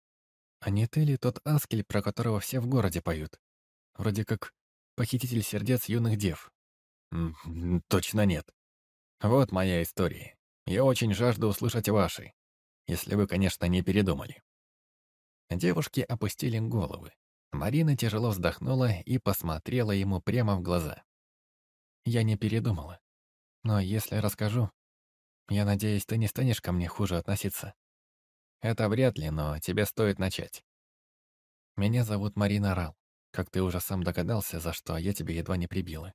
А не ты ли тот Аскель, про которого все в городе поют? Вроде как похититель сердец юных дев. точно нет. Вот моя история. Я очень жажду услышать ваши. Если вы, конечно, не передумали. Девушки опустили головы. Марина тяжело вздохнула и посмотрела ему прямо в глаза. Я не передумала. Но если расскажу, я надеюсь, ты не станешь ко мне хуже относиться. Это вряд ли, но тебе стоит начать. Меня зовут Марина Рал. Как ты уже сам догадался, за что я тебе едва не прибила.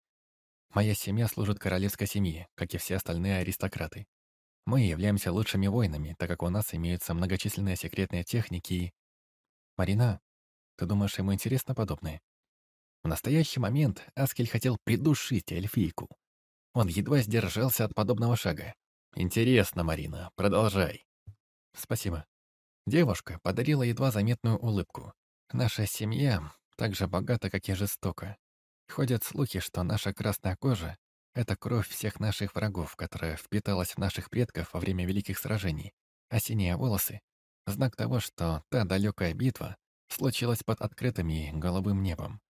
Моя семья служит королевской семье, как и все остальные аристократы. Мы являемся лучшими воинами, так как у нас имеются многочисленные секретные техники и... Марина, ты думаешь, ему интересно подобное? В настоящий момент Аскель хотел придушить эльфийку. Он едва сдержался от подобного шага. «Интересно, Марина, продолжай». «Спасибо». Девушка подарила едва заметную улыбку. «Наша семья так же богата, как и жестока. Ходят слухи, что наша красная кожа — это кровь всех наших врагов, которая впиталась в наших предков во время великих сражений, а синие волосы — знак того, что та далекая битва случилась под открытым и голубым небом.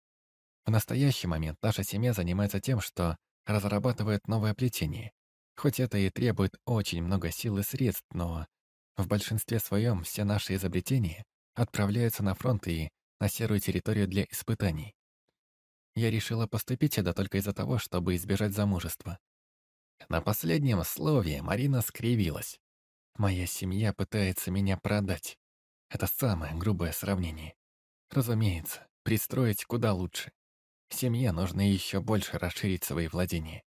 В настоящий момент наша семья занимается тем, что разрабатывает новое плетение. Хоть это и требует очень много сил и средств, но в большинстве своем все наши изобретения отправляются на фронт и на серую территорию для испытаний. Я решила поступить сюда только из-за того, чтобы избежать замужества. На последнем слове Марина скривилась. Моя семья пытается меня продать. Это самое грубое сравнение. Разумеется, пристроить куда лучше. Семье нужно еще больше расширить свои владения.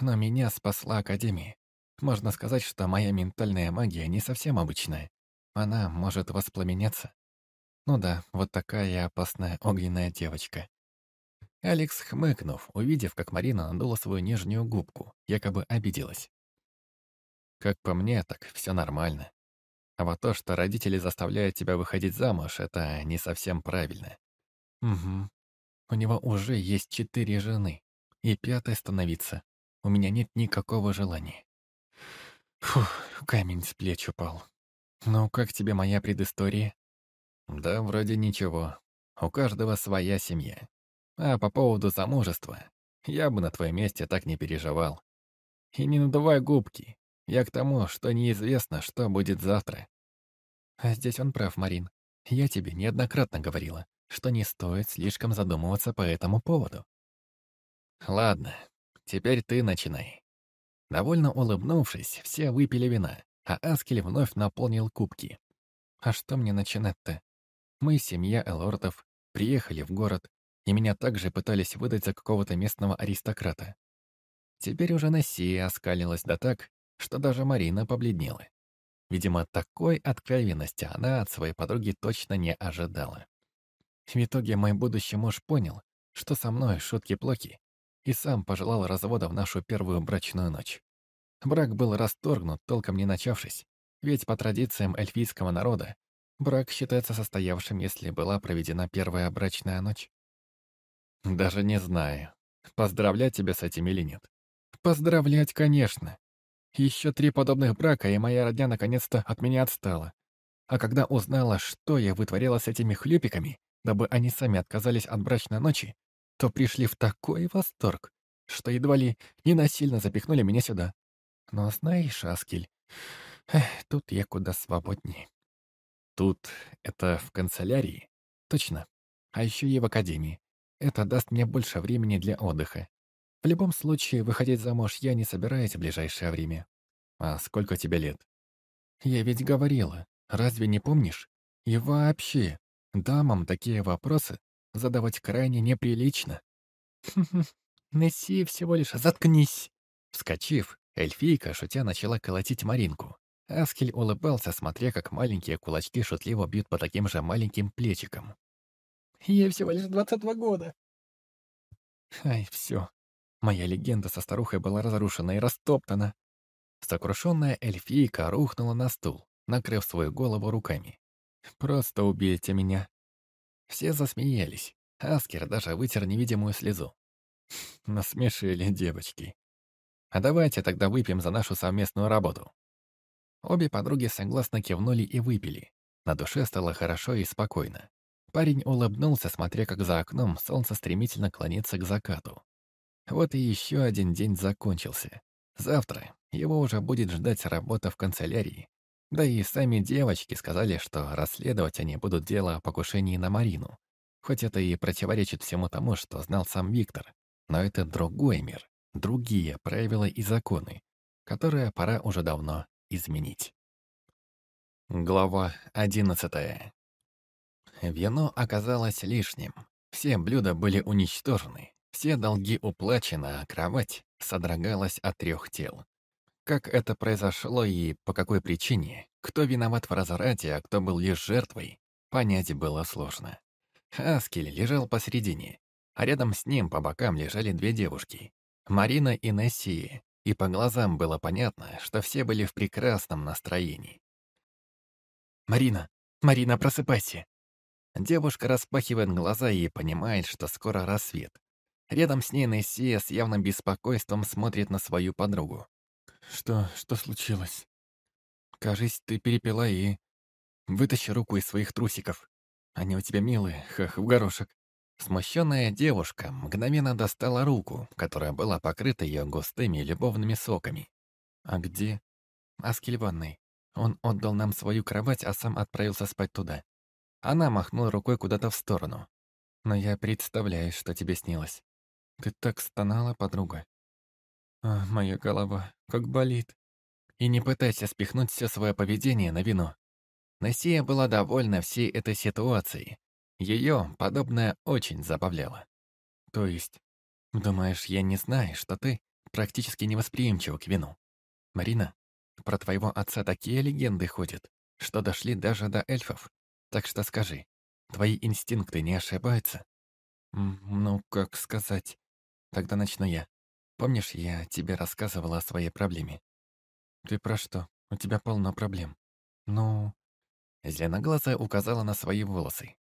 Но меня спасла Академия. Можно сказать, что моя ментальная магия не совсем обычная. Она может воспламеняться. Ну да, вот такая опасная огненная девочка. Алекс, хмыкнув, увидев, как Марина надула свою нижнюю губку, якобы обиделась. Как по мне, так все нормально. А вот то, что родители заставляют тебя выходить замуж, это не совсем правильно. Угу. У него уже есть четыре жены. И пятая становиться. У меня нет никакого желания. Фух, камень с плеч упал. Ну, как тебе моя предыстория? Да, вроде ничего. У каждого своя семья. А по поводу замужества, я бы на твоем месте так не переживал. И не надувай губки. Я к тому, что неизвестно, что будет завтра. А здесь он прав, Марин. Я тебе неоднократно говорила, что не стоит слишком задумываться по этому поводу. Ладно, теперь ты начинай. Довольно улыбнувшись, все выпили вина, а Аскель вновь наполнил кубки. А что мне начинать-то? Мы, семья Элордов, приехали в город, и меня также пытались выдать за какого-то местного аристократа. Теперь уже Нессия оскалилась да так, что даже Марина побледнела. Видимо, такой откровенности она от своей подруги точно не ожидала. В итоге мой будущий муж понял, что со мной шутки плохи, и сам пожелал развода в нашу первую брачную ночь. Брак был расторгнут, толком не начавшись, ведь по традициям эльфийского народа брак считается состоявшим, если была проведена первая брачная ночь. Даже не знаю, поздравлять тебя с этим или нет. Поздравлять, конечно. Еще три подобных брака, и моя родня наконец-то от меня отстала. А когда узнала, что я вытворяла с этими хлюпиками, дабы они сами отказались от брачной ночи, то пришли в такой восторг, что едва ли не насильно запихнули меня сюда. Но знаешь, Аскель, эх, тут я куда свободнее. Тут это в канцелярии? Точно. А еще и в академии. Это даст мне больше времени для отдыха. В любом случае, выходить замуж я не собираюсь в ближайшее время. А сколько тебе лет? Я ведь говорила, разве не помнишь? И вообще, дамам такие вопросы задавать крайне неприлично. Несси всего лишь заткнись. Вскочив, эльфийка, шутя, начала колотить Маринку. Аскель улыбался, смотря, как маленькие кулачки шутливо бьют по таким же маленьким плечикам. «Ей всего лишь 22 года». Ай, все. Моя легенда со старухой была разрушена и растоптана. Сокрушенная эльфийка рухнула на стул, накрыв свою голову руками. «Просто убейте меня». Все засмеялись. Аскер даже вытер невидимую слезу. Насмешили девочки. А давайте тогда выпьем за нашу совместную работу. Обе подруги согласно кивнули и выпили. На душе стало хорошо и спокойно. Парень улыбнулся, смотря как за окном солнце стремительно клонится к закату. Вот и еще один день закончился. Завтра его уже будет ждать работа в канцелярии. Да и сами девочки сказали, что расследовать они будут дело о покушении на Марину. Хоть это и противоречит всему тому, что знал сам Виктор. Но это другой мир, другие правила и законы, которые пора уже давно изменить. Глава одиннадцатая. Вино оказалось лишним. Все блюда были уничтожены, все долги уплачены, а кровать содрогалась от трех тел. Как это произошло и по какой причине, кто виноват в разрате, а кто был лишь жертвой, понять было сложно. Аскель лежал посередине, а рядом с ним по бокам лежали две девушки — Марина и Нессия, и по глазам было понятно, что все были в прекрасном настроении. «Марина! Марина, просыпайся!» Девушка распахивает глаза и понимает, что скоро рассвет. Рядом с ней Нессия с явным беспокойством смотрит на свою подругу. «Что... что случилось?» «Кажись, ты перепила и...» «Вытащи руку из своих трусиков. Они у тебя милые, хах, в горошек». Смущенная девушка мгновенно достала руку, которая была покрыта ее густыми любовными соками. «А где?» «Аскель ванной. Он отдал нам свою кровать, а сам отправился спать туда». Она махнула рукой куда-то в сторону. «Но я представляю, что тебе снилось. Ты так стонала, подруга. А, моя голова, как болит. И не пытайся спихнуть все свое поведение на вино. Насия была довольна всей этой ситуацией, ее подобное очень забавляло. То есть, думаешь, я не знаю, что ты практически невосприимчива к вину? Марина, про твоего отца такие легенды ходят, что дошли даже до эльфов. Так что скажи, твои инстинкты не ошибаются? Ну, как сказать? Тогда начну я. Помнишь, я тебе рассказывала о своей проблеме? Ты про что? У тебя полно проблем. Ну... Зеленоглазая указала на свои волосы.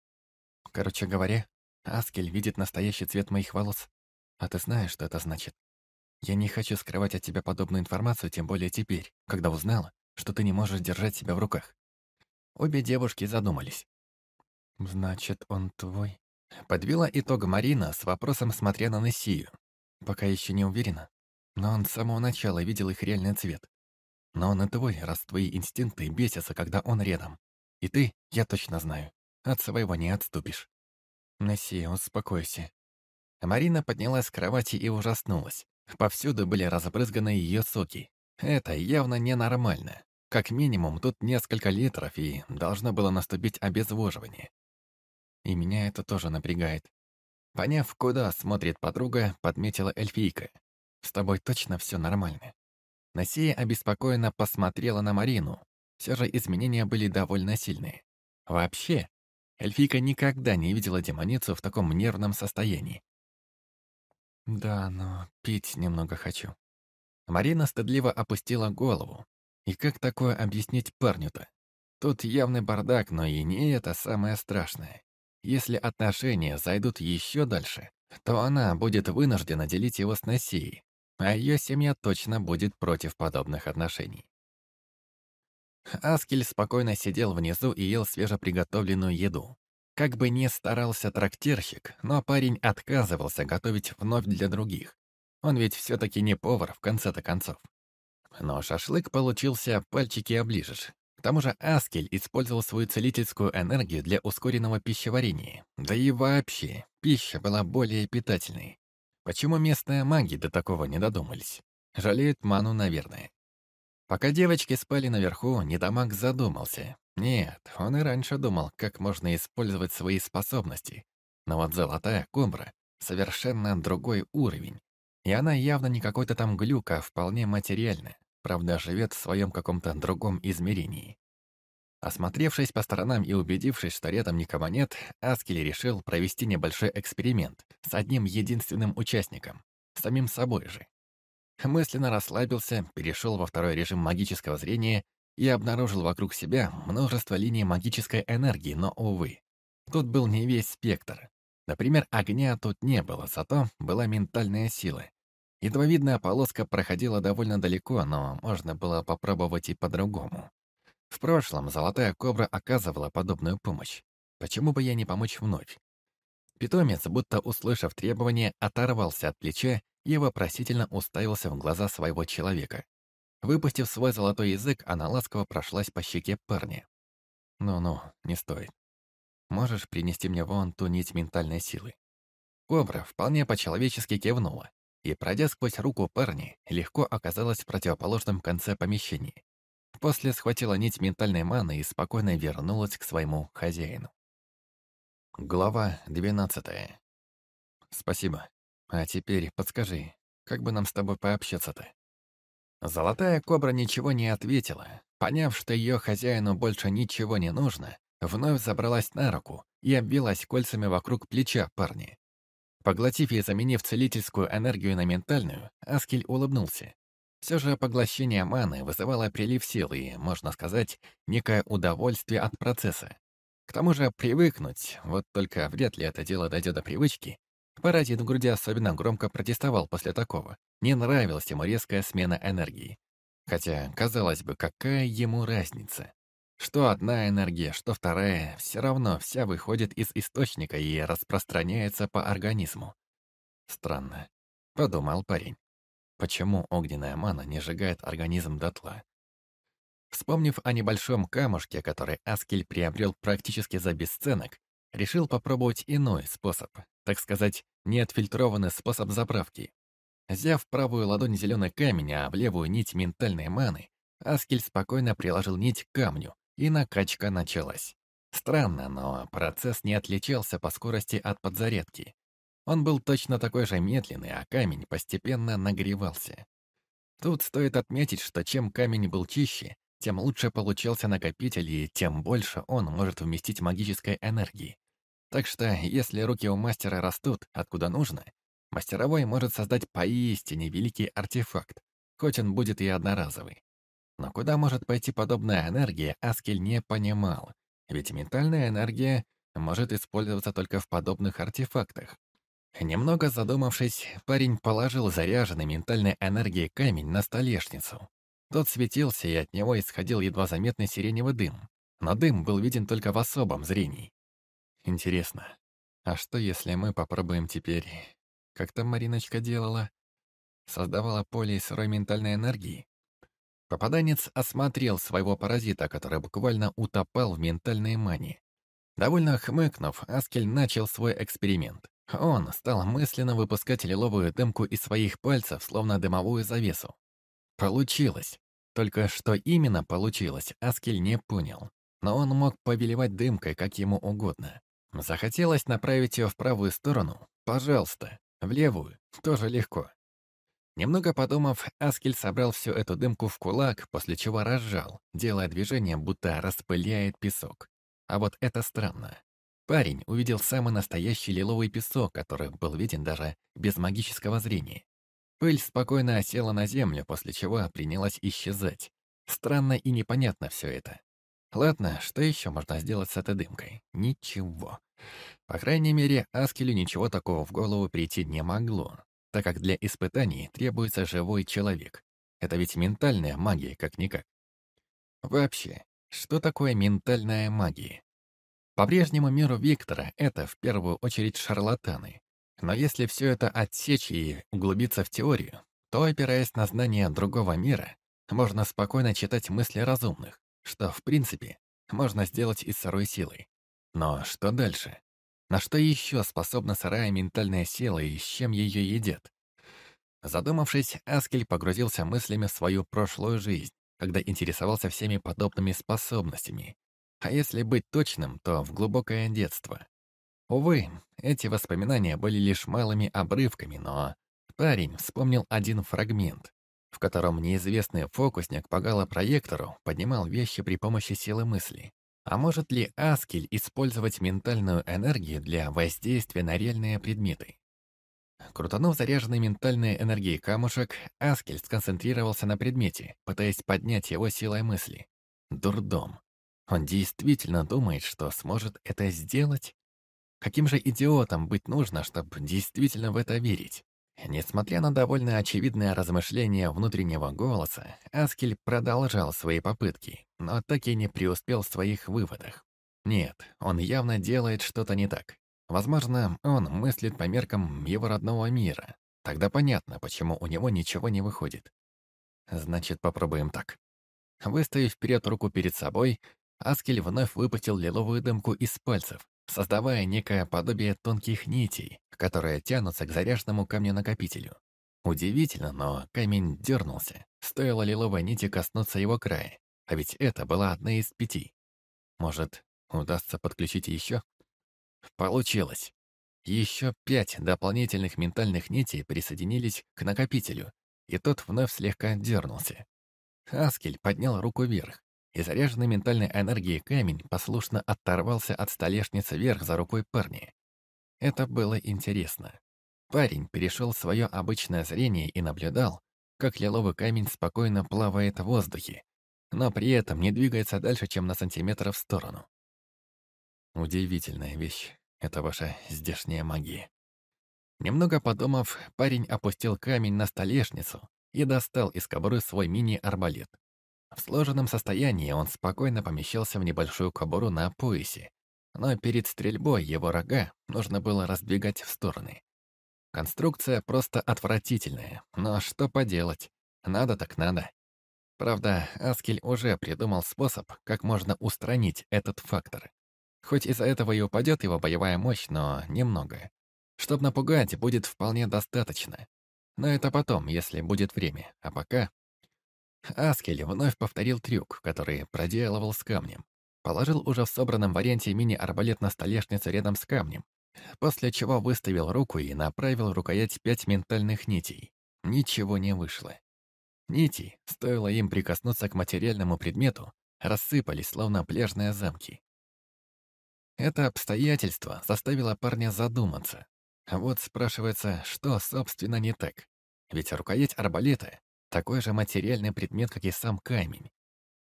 Короче говоря, Аскель видит настоящий цвет моих волос. А ты знаешь, что это значит? Я не хочу скрывать от тебя подобную информацию, тем более теперь, когда узнала, что ты не можешь держать себя в руках. Обе девушки задумались. «Значит, он твой?» Подвела итог Марина с вопросом, смотря на Нессию. Пока еще не уверена, но он с самого начала видел их реальный цвет. Но он и твой, раз твои инстинкты бесятся, когда он рядом. И ты, я точно знаю, от своего не отступишь. Несси, успокойся. Марина поднялась с кровати и ужаснулась. Повсюду были разбрызганы ее соки. Это явно ненормально. Как минимум, тут несколько литров, и должно было наступить обезвоживание. И меня это тоже напрягает. Поняв, куда смотрит подруга, подметила эльфийка. «С тобой точно все нормально». Насия обеспокоенно посмотрела на Марину. Все же изменения были довольно сильные. Вообще, Эльфийка никогда не видела демоницу в таком нервном состоянии. «Да, но пить немного хочу». Марина стыдливо опустила голову. И как такое объяснить парню-то? Тут явный бардак, но и не это самое страшное. Если отношения зайдут еще дальше, то она будет вынуждена делить его с Носией. а ее семья точно будет против подобных отношений. Аскель спокойно сидел внизу и ел свежеприготовленную еду. Как бы ни старался трактирщик, но парень отказывался готовить вновь для других. Он ведь все-таки не повар, в конце-то концов. Но шашлык получился, пальчики оближешь. К тому же Аскель использовал свою целительскую энергию для ускоренного пищеварения. Да и вообще, пища была более питательной. Почему местные маги до такого не додумались? Жалеют ману, наверное. Пока девочки спали наверху, Недомаг задумался. Нет, он и раньше думал, как можно использовать свои способности. Но вот золотая кобра — совершенно другой уровень. И она явно не какой-то там глюк, а вполне материальная. Правда, живет в своем каком-то другом измерении. Осмотревшись по сторонам и убедившись, что рядом никого нет, Аскель решил провести небольшой эксперимент с одним единственным участником, самим собой же. Мысленно расслабился, перешел во второй режим магического зрения и обнаружил вокруг себя множество линий магической энергии, но, увы, тут был не весь спектр. Например, огня тут не было, зато была ментальная сила. Едва видная полоска проходила довольно далеко, но можно было попробовать и по-другому. В прошлом Золотая Кобра оказывала подобную помощь. Почему бы ей не помочь вновь? Питомец, будто услышав требование, оторвался от плеча и вопросительно уставился в глаза своего человека. Выпустив свой золотой язык, она ласково прошлась по щеке парня. «Ну-ну, не стоит. Можешь принести мне вон ту нить ментальной силы?» Кобра вполне по-человечески кивнула и, пройдя сквозь руку парня, легко оказалась в противоположном конце помещения. После схватила нить ментальной маны и спокойно вернулась к своему хозяину. Глава двенадцатая. «Спасибо. А теперь подскажи, как бы нам с тобой пообщаться-то?» Золотая кобра ничего не ответила. Поняв, что ее хозяину больше ничего не нужно, вновь забралась на руку и обвилась кольцами вокруг плеча парня. Поглотив и заменив целительскую энергию на ментальную, Аскель улыбнулся. Все же поглощение маны вызывало прилив сил и, можно сказать, некое удовольствие от процесса. К тому же привыкнуть, вот только вряд ли это дело дойдет до привычки. Паразит в груди особенно громко протестовал после такого. Не нравилась ему резкая смена энергии. Хотя, казалось бы, какая ему разница? Что одна энергия, что вторая, все равно вся выходит из источника и распространяется по организму. Странно, подумал парень. Почему огненная мана не сжигает организм дотла? Вспомнив о небольшом камушке, который Аскель приобрел практически за бесценок, решил попробовать иной способ, так сказать, неотфильтрованный способ заправки. Взяв правую ладонь зеленый камень, а в левую нить ментальной маны, Аскель спокойно приложил нить к камню, и накачка началась. Странно, но процесс не отличался по скорости от подзарядки. Он был точно такой же медленный, а камень постепенно нагревался. Тут стоит отметить, что чем камень был чище, тем лучше получался накопитель и тем больше он может вместить магической энергии. Так что, если руки у мастера растут, откуда нужно, мастеровой может создать поистине великий артефакт, хоть он будет и одноразовый. Но куда может пойти подобная энергия, Аскель не понимал, ведь ментальная энергия может использоваться только в подобных артефактах. Немного задумавшись, парень положил заряженный ментальной энергией камень на столешницу. Тот светился, и от него исходил едва заметный сиреневый дым. Но дым был виден только в особом зрении. Интересно, а что если мы попробуем теперь... Как там Мариночка делала? Создавала поле из сырой ментальной энергии? Попаданец осмотрел своего паразита, который буквально утопал в ментальной мании. Довольно хмыкнув, Аскель начал свой эксперимент. Он стал мысленно выпускать лиловую дымку из своих пальцев, словно дымовую завесу. Получилось. Только что именно получилось, Аскель не понял. Но он мог повелевать дымкой, как ему угодно. Захотелось направить ее в правую сторону? Пожалуйста. В левую? Тоже легко. Немного подумав, Аскель собрал всю эту дымку в кулак, после чего разжал, делая движение, будто распыляет песок. А вот это странно. Парень увидел самый настоящий лиловый песок, который был виден даже без магического зрения. Пыль спокойно осела на землю, после чего принялась исчезать. Странно и непонятно все это. Ладно, что еще можно сделать с этой дымкой? Ничего. По крайней мере, Аскелю ничего такого в голову прийти не могло. Так как для испытаний требуется живой человек. Это ведь ментальная магия, как-никак. Вообще, что такое ментальная магия? По прежнему миру Виктора это в первую очередь шарлатаны. Но если все это отсечь и углубиться в теорию, то, опираясь на знания другого мира, можно спокойно читать мысли разумных, что, в принципе, можно сделать и сырой силой. Но что дальше? На что еще способна сырая ментальная сила и с чем ее едят? Задумавшись, Аскель погрузился мыслями в свою прошлую жизнь, когда интересовался всеми подобными способностями. А если быть точным, то в глубокое детство. Увы, эти воспоминания были лишь малыми обрывками, но парень вспомнил один фрагмент, в котором неизвестный фокусник по галопроектору поднимал вещи при помощи силы мысли. А может ли Аскель использовать ментальную энергию для воздействия на реальные предметы? Крутанув заряженный ментальной энергией камушек, Аскель сконцентрировался на предмете, пытаясь поднять его силой мысли. Дурдом. Он действительно думает, что сможет это сделать? Каким же идиотом быть нужно, чтобы действительно в это верить? Несмотря на довольно очевидное размышление внутреннего голоса, Аскель продолжал свои попытки, но так и не преуспел в своих выводах. Нет, он явно делает что-то не так. Возможно, он мыслит по меркам его родного мира. Тогда понятно, почему у него ничего не выходит. Значит, попробуем так. Выставив вперед руку перед собой, Аскель вновь выпустил лиловую дымку из пальцев, создавая некое подобие тонких нитей, которые тянутся к заряженному камню-накопителю. Удивительно, но камень дернулся. Стоило лиловой нити коснуться его края, а ведь это была одна из пяти. Может, удастся подключить еще? Получилось. Еще пять дополнительных ментальных нитей присоединились к накопителю, и тот вновь слегка дернулся. Аскель поднял руку вверх, и заряженный ментальной энергией камень послушно оторвался от столешницы вверх за рукой парня. Это было интересно. Парень перешел свое обычное зрение и наблюдал, как лиловый камень спокойно плавает в воздухе, но при этом не двигается дальше, чем на сантиметр в сторону. Удивительная вещь — это ваша здешняя магия. Немного подумав, парень опустил камень на столешницу и достал из кобуры свой мини-арбалет. В сложенном состоянии он спокойно помещался в небольшую кобуру на поясе, но перед стрельбой его рога нужно было раздвигать в стороны. Конструкция просто отвратительная, но что поделать, надо так надо. Правда, Аскель уже придумал способ, как можно устранить этот фактор. Хоть из-за этого и упадет его боевая мощь, но немного. Чтоб напугать, будет вполне достаточно. Но это потом, если будет время, а пока Аскель вновь повторил трюк, который проделывал с камнем. Положил уже в собранном варианте мини-арбалет на столешницу рядом с камнем, после чего выставил руку и направил рукоять пять ментальных нитей. Ничего не вышло. Нити, стоило им прикоснуться к материальному предмету, рассыпались, словно пляжные замки. Это обстоятельство заставило парня задуматься. Вот спрашивается, что, собственно, не так? Ведь рукоять арбалета такой же материальный предмет, как и сам камень.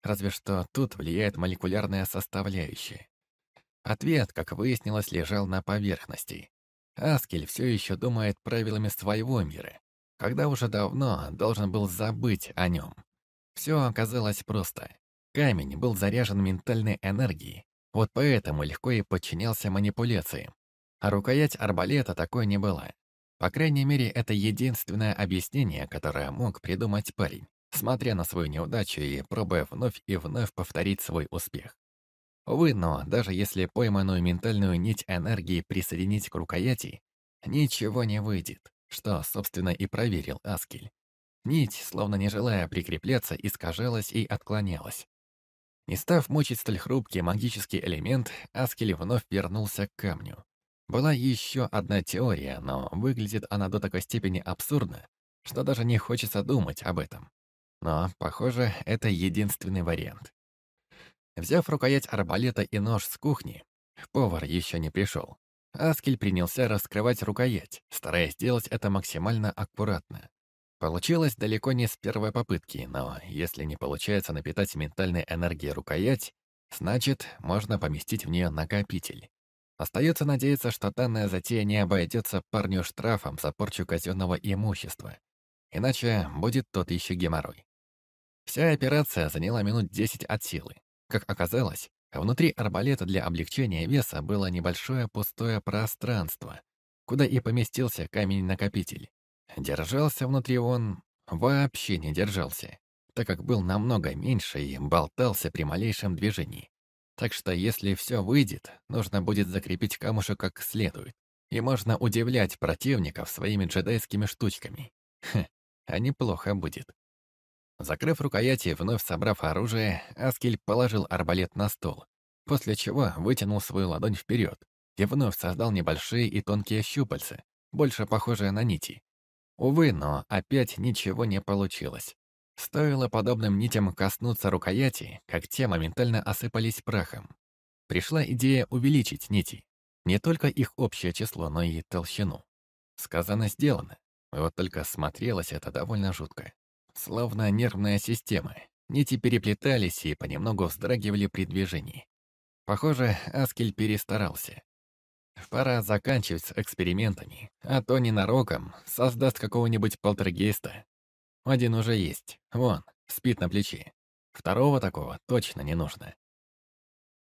Разве что тут влияет молекулярная составляющая. Ответ, как выяснилось, лежал на поверхности. Аскель все еще думает правилами своего мира, когда уже давно должен был забыть о нем. Все оказалось просто. Камень был заряжен ментальной энергией, вот поэтому легко и подчинялся манипуляциям. А рукоять арбалета такой не была. По крайней мере, это единственное объяснение, которое мог придумать парень, смотря на свою неудачу и пробуя вновь и вновь повторить свой успех. Увы, но даже если пойманную ментальную нить энергии присоединить к рукояти, ничего не выйдет, что, собственно, и проверил Аскель. Нить, словно не желая прикрепляться, искажалась и отклонялась. Не став мучить столь хрупкий магический элемент, Аскель вновь вернулся к камню. Была еще одна теория, но выглядит она до такой степени абсурдно, что даже не хочется думать об этом. Но, похоже, это единственный вариант. Взяв рукоять арбалета и нож с кухни, повар еще не пришел. Аскель принялся раскрывать рукоять, стараясь сделать это максимально аккуратно. Получилось далеко не с первой попытки, но если не получается напитать ментальной энергией рукоять, значит, можно поместить в нее накопитель. Остается надеяться, что данная затея не обойдется парню штрафом за порчу казенного имущества. Иначе будет тот еще геморрой. Вся операция заняла минут 10 от силы. Как оказалось, внутри арбалета для облегчения веса было небольшое пустое пространство, куда и поместился камень-накопитель. Держался внутри он вообще не держался, так как был намного меньше и болтался при малейшем движении. Так что если все выйдет, нужно будет закрепить камушек как следует. И можно удивлять противников своими джедайскими штучками. Хм, а неплохо будет. Закрыв рукояти, вновь собрав оружие, Аскель положил арбалет на стол, после чего вытянул свою ладонь вперед и вновь создал небольшие и тонкие щупальца, больше похожие на нити. Увы, но опять ничего не получилось. Стоило подобным нитям коснуться рукояти, как те моментально осыпались прахом. Пришла идея увеличить нити. Не только их общее число, но и толщину. Сказано, сделано. Вот только смотрелось это довольно жутко. Словно нервная система. Нити переплетались и понемногу вздрагивали при движении. Похоже, Аскель перестарался. Пора заканчивать с экспериментами, а то ненароком создаст какого-нибудь полтергейста, один уже есть. Вон, спит на плече. Второго такого точно не нужно.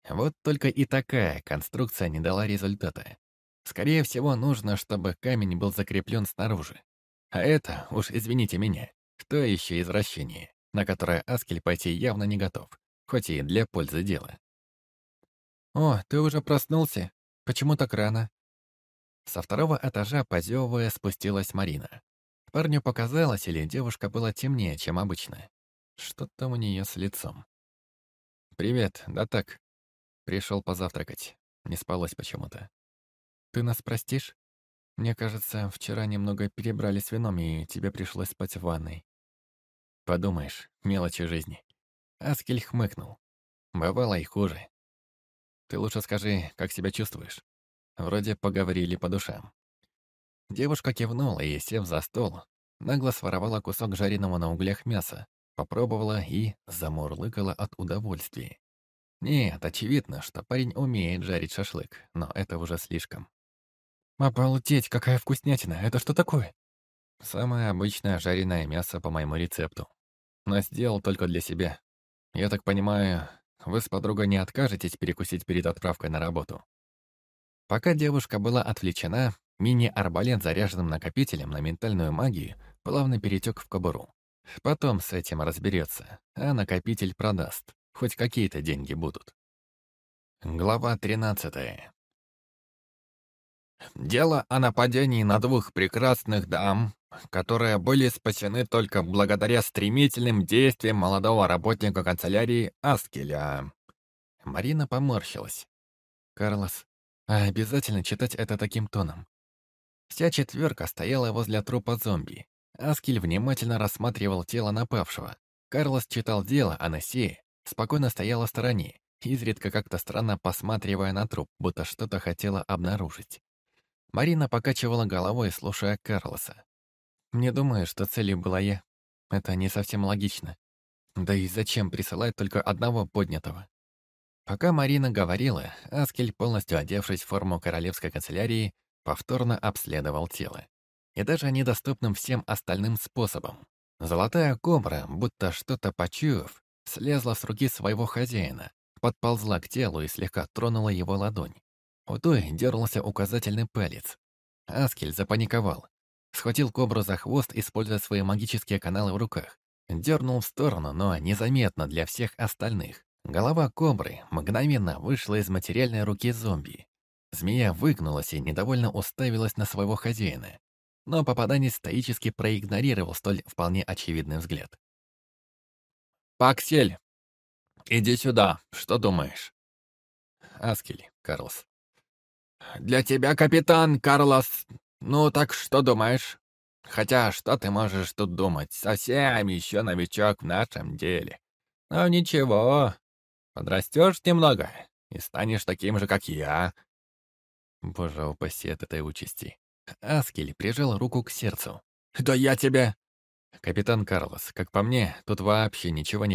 Вот только и такая конструкция не дала результата. Скорее всего, нужно, чтобы камень был закреплен снаружи. А это, уж извините меня, что еще извращение, на которое Аскель пойти явно не готов, хоть и для пользы дела. «О, ты уже проснулся? Почему так рано?» Со второго этажа, позевывая, спустилась Марина. Парню показалось, или девушка была темнее, чем обычно. Что там у нее с лицом? «Привет, да так. Пришел позавтракать. Не спалось почему-то. Ты нас простишь? Мне кажется, вчера немного перебрали с вином, и тебе пришлось спать в ванной. Подумаешь, мелочи жизни. Аскель хмыкнул. Бывало и хуже. Ты лучше скажи, как себя чувствуешь. Вроде поговорили по душам. Девушка кивнула и, сев за стол, нагло своровала кусок жареного на углях мяса, попробовала и замурлыкала от удовольствия. Нет, очевидно, что парень умеет жарить шашлык, но это уже слишком. «Обалдеть, какая вкуснятина! Это что такое?» «Самое обычное жареное мясо по моему рецепту. Но сделал только для себя. Я так понимаю, вы с подругой не откажетесь перекусить перед отправкой на работу?» Пока девушка была отвлечена, Мини-арбалет заряженным накопителем на ментальную магию плавно перетек в кобуру. Потом с этим разберется, а накопитель продаст. Хоть какие-то деньги будут. Глава 13 Дело о нападении на двух прекрасных дам, которые были спасены только благодаря стремительным действиям молодого работника канцелярии Аскеля. Марина поморщилась. «Карлос, а обязательно читать это таким тоном? Вся четверка стояла возле трупа зомби. Аскель внимательно рассматривал тело напавшего. Карлос читал дело, а Нессия спокойно стояла в стороне, изредка как-то странно посматривая на труп, будто что-то хотела обнаружить. Марина покачивала головой, слушая Карлоса. «Не думаю, что целью была я. Это не совсем логично. Да и зачем присылать только одного поднятого?» Пока Марина говорила, Аскель, полностью одевшись в форму королевской канцелярии, повторно обследовал тело. И даже недоступным всем остальным способом. Золотая кобра, будто что-то почуяв, слезла с руки своего хозяина, подползла к телу и слегка тронула его ладонь. У той дернулся указательный палец. Аскель запаниковал. Схватил кобру за хвост, используя свои магические каналы в руках. Дернул в сторону, но незаметно для всех остальных. Голова кобры мгновенно вышла из материальной руки зомби. Змея выгнулась и недовольно уставилась на своего хозяина. Но попаданец стоически проигнорировал столь вполне очевидный взгляд. «Паксель, иди сюда, что думаешь?» «Аскель, Карлос». «Для тебя, капитан, Карлос. Ну так что думаешь? Хотя, что ты можешь тут думать? Совсем еще новичок в нашем деле. Но ничего, подрастешь немного и станешь таким же, как я, Боже упаси от этой участи. Аскель прижал руку к сердцу. «Да я тебя...» «Капитан Карлос, как по мне, тут вообще ничего не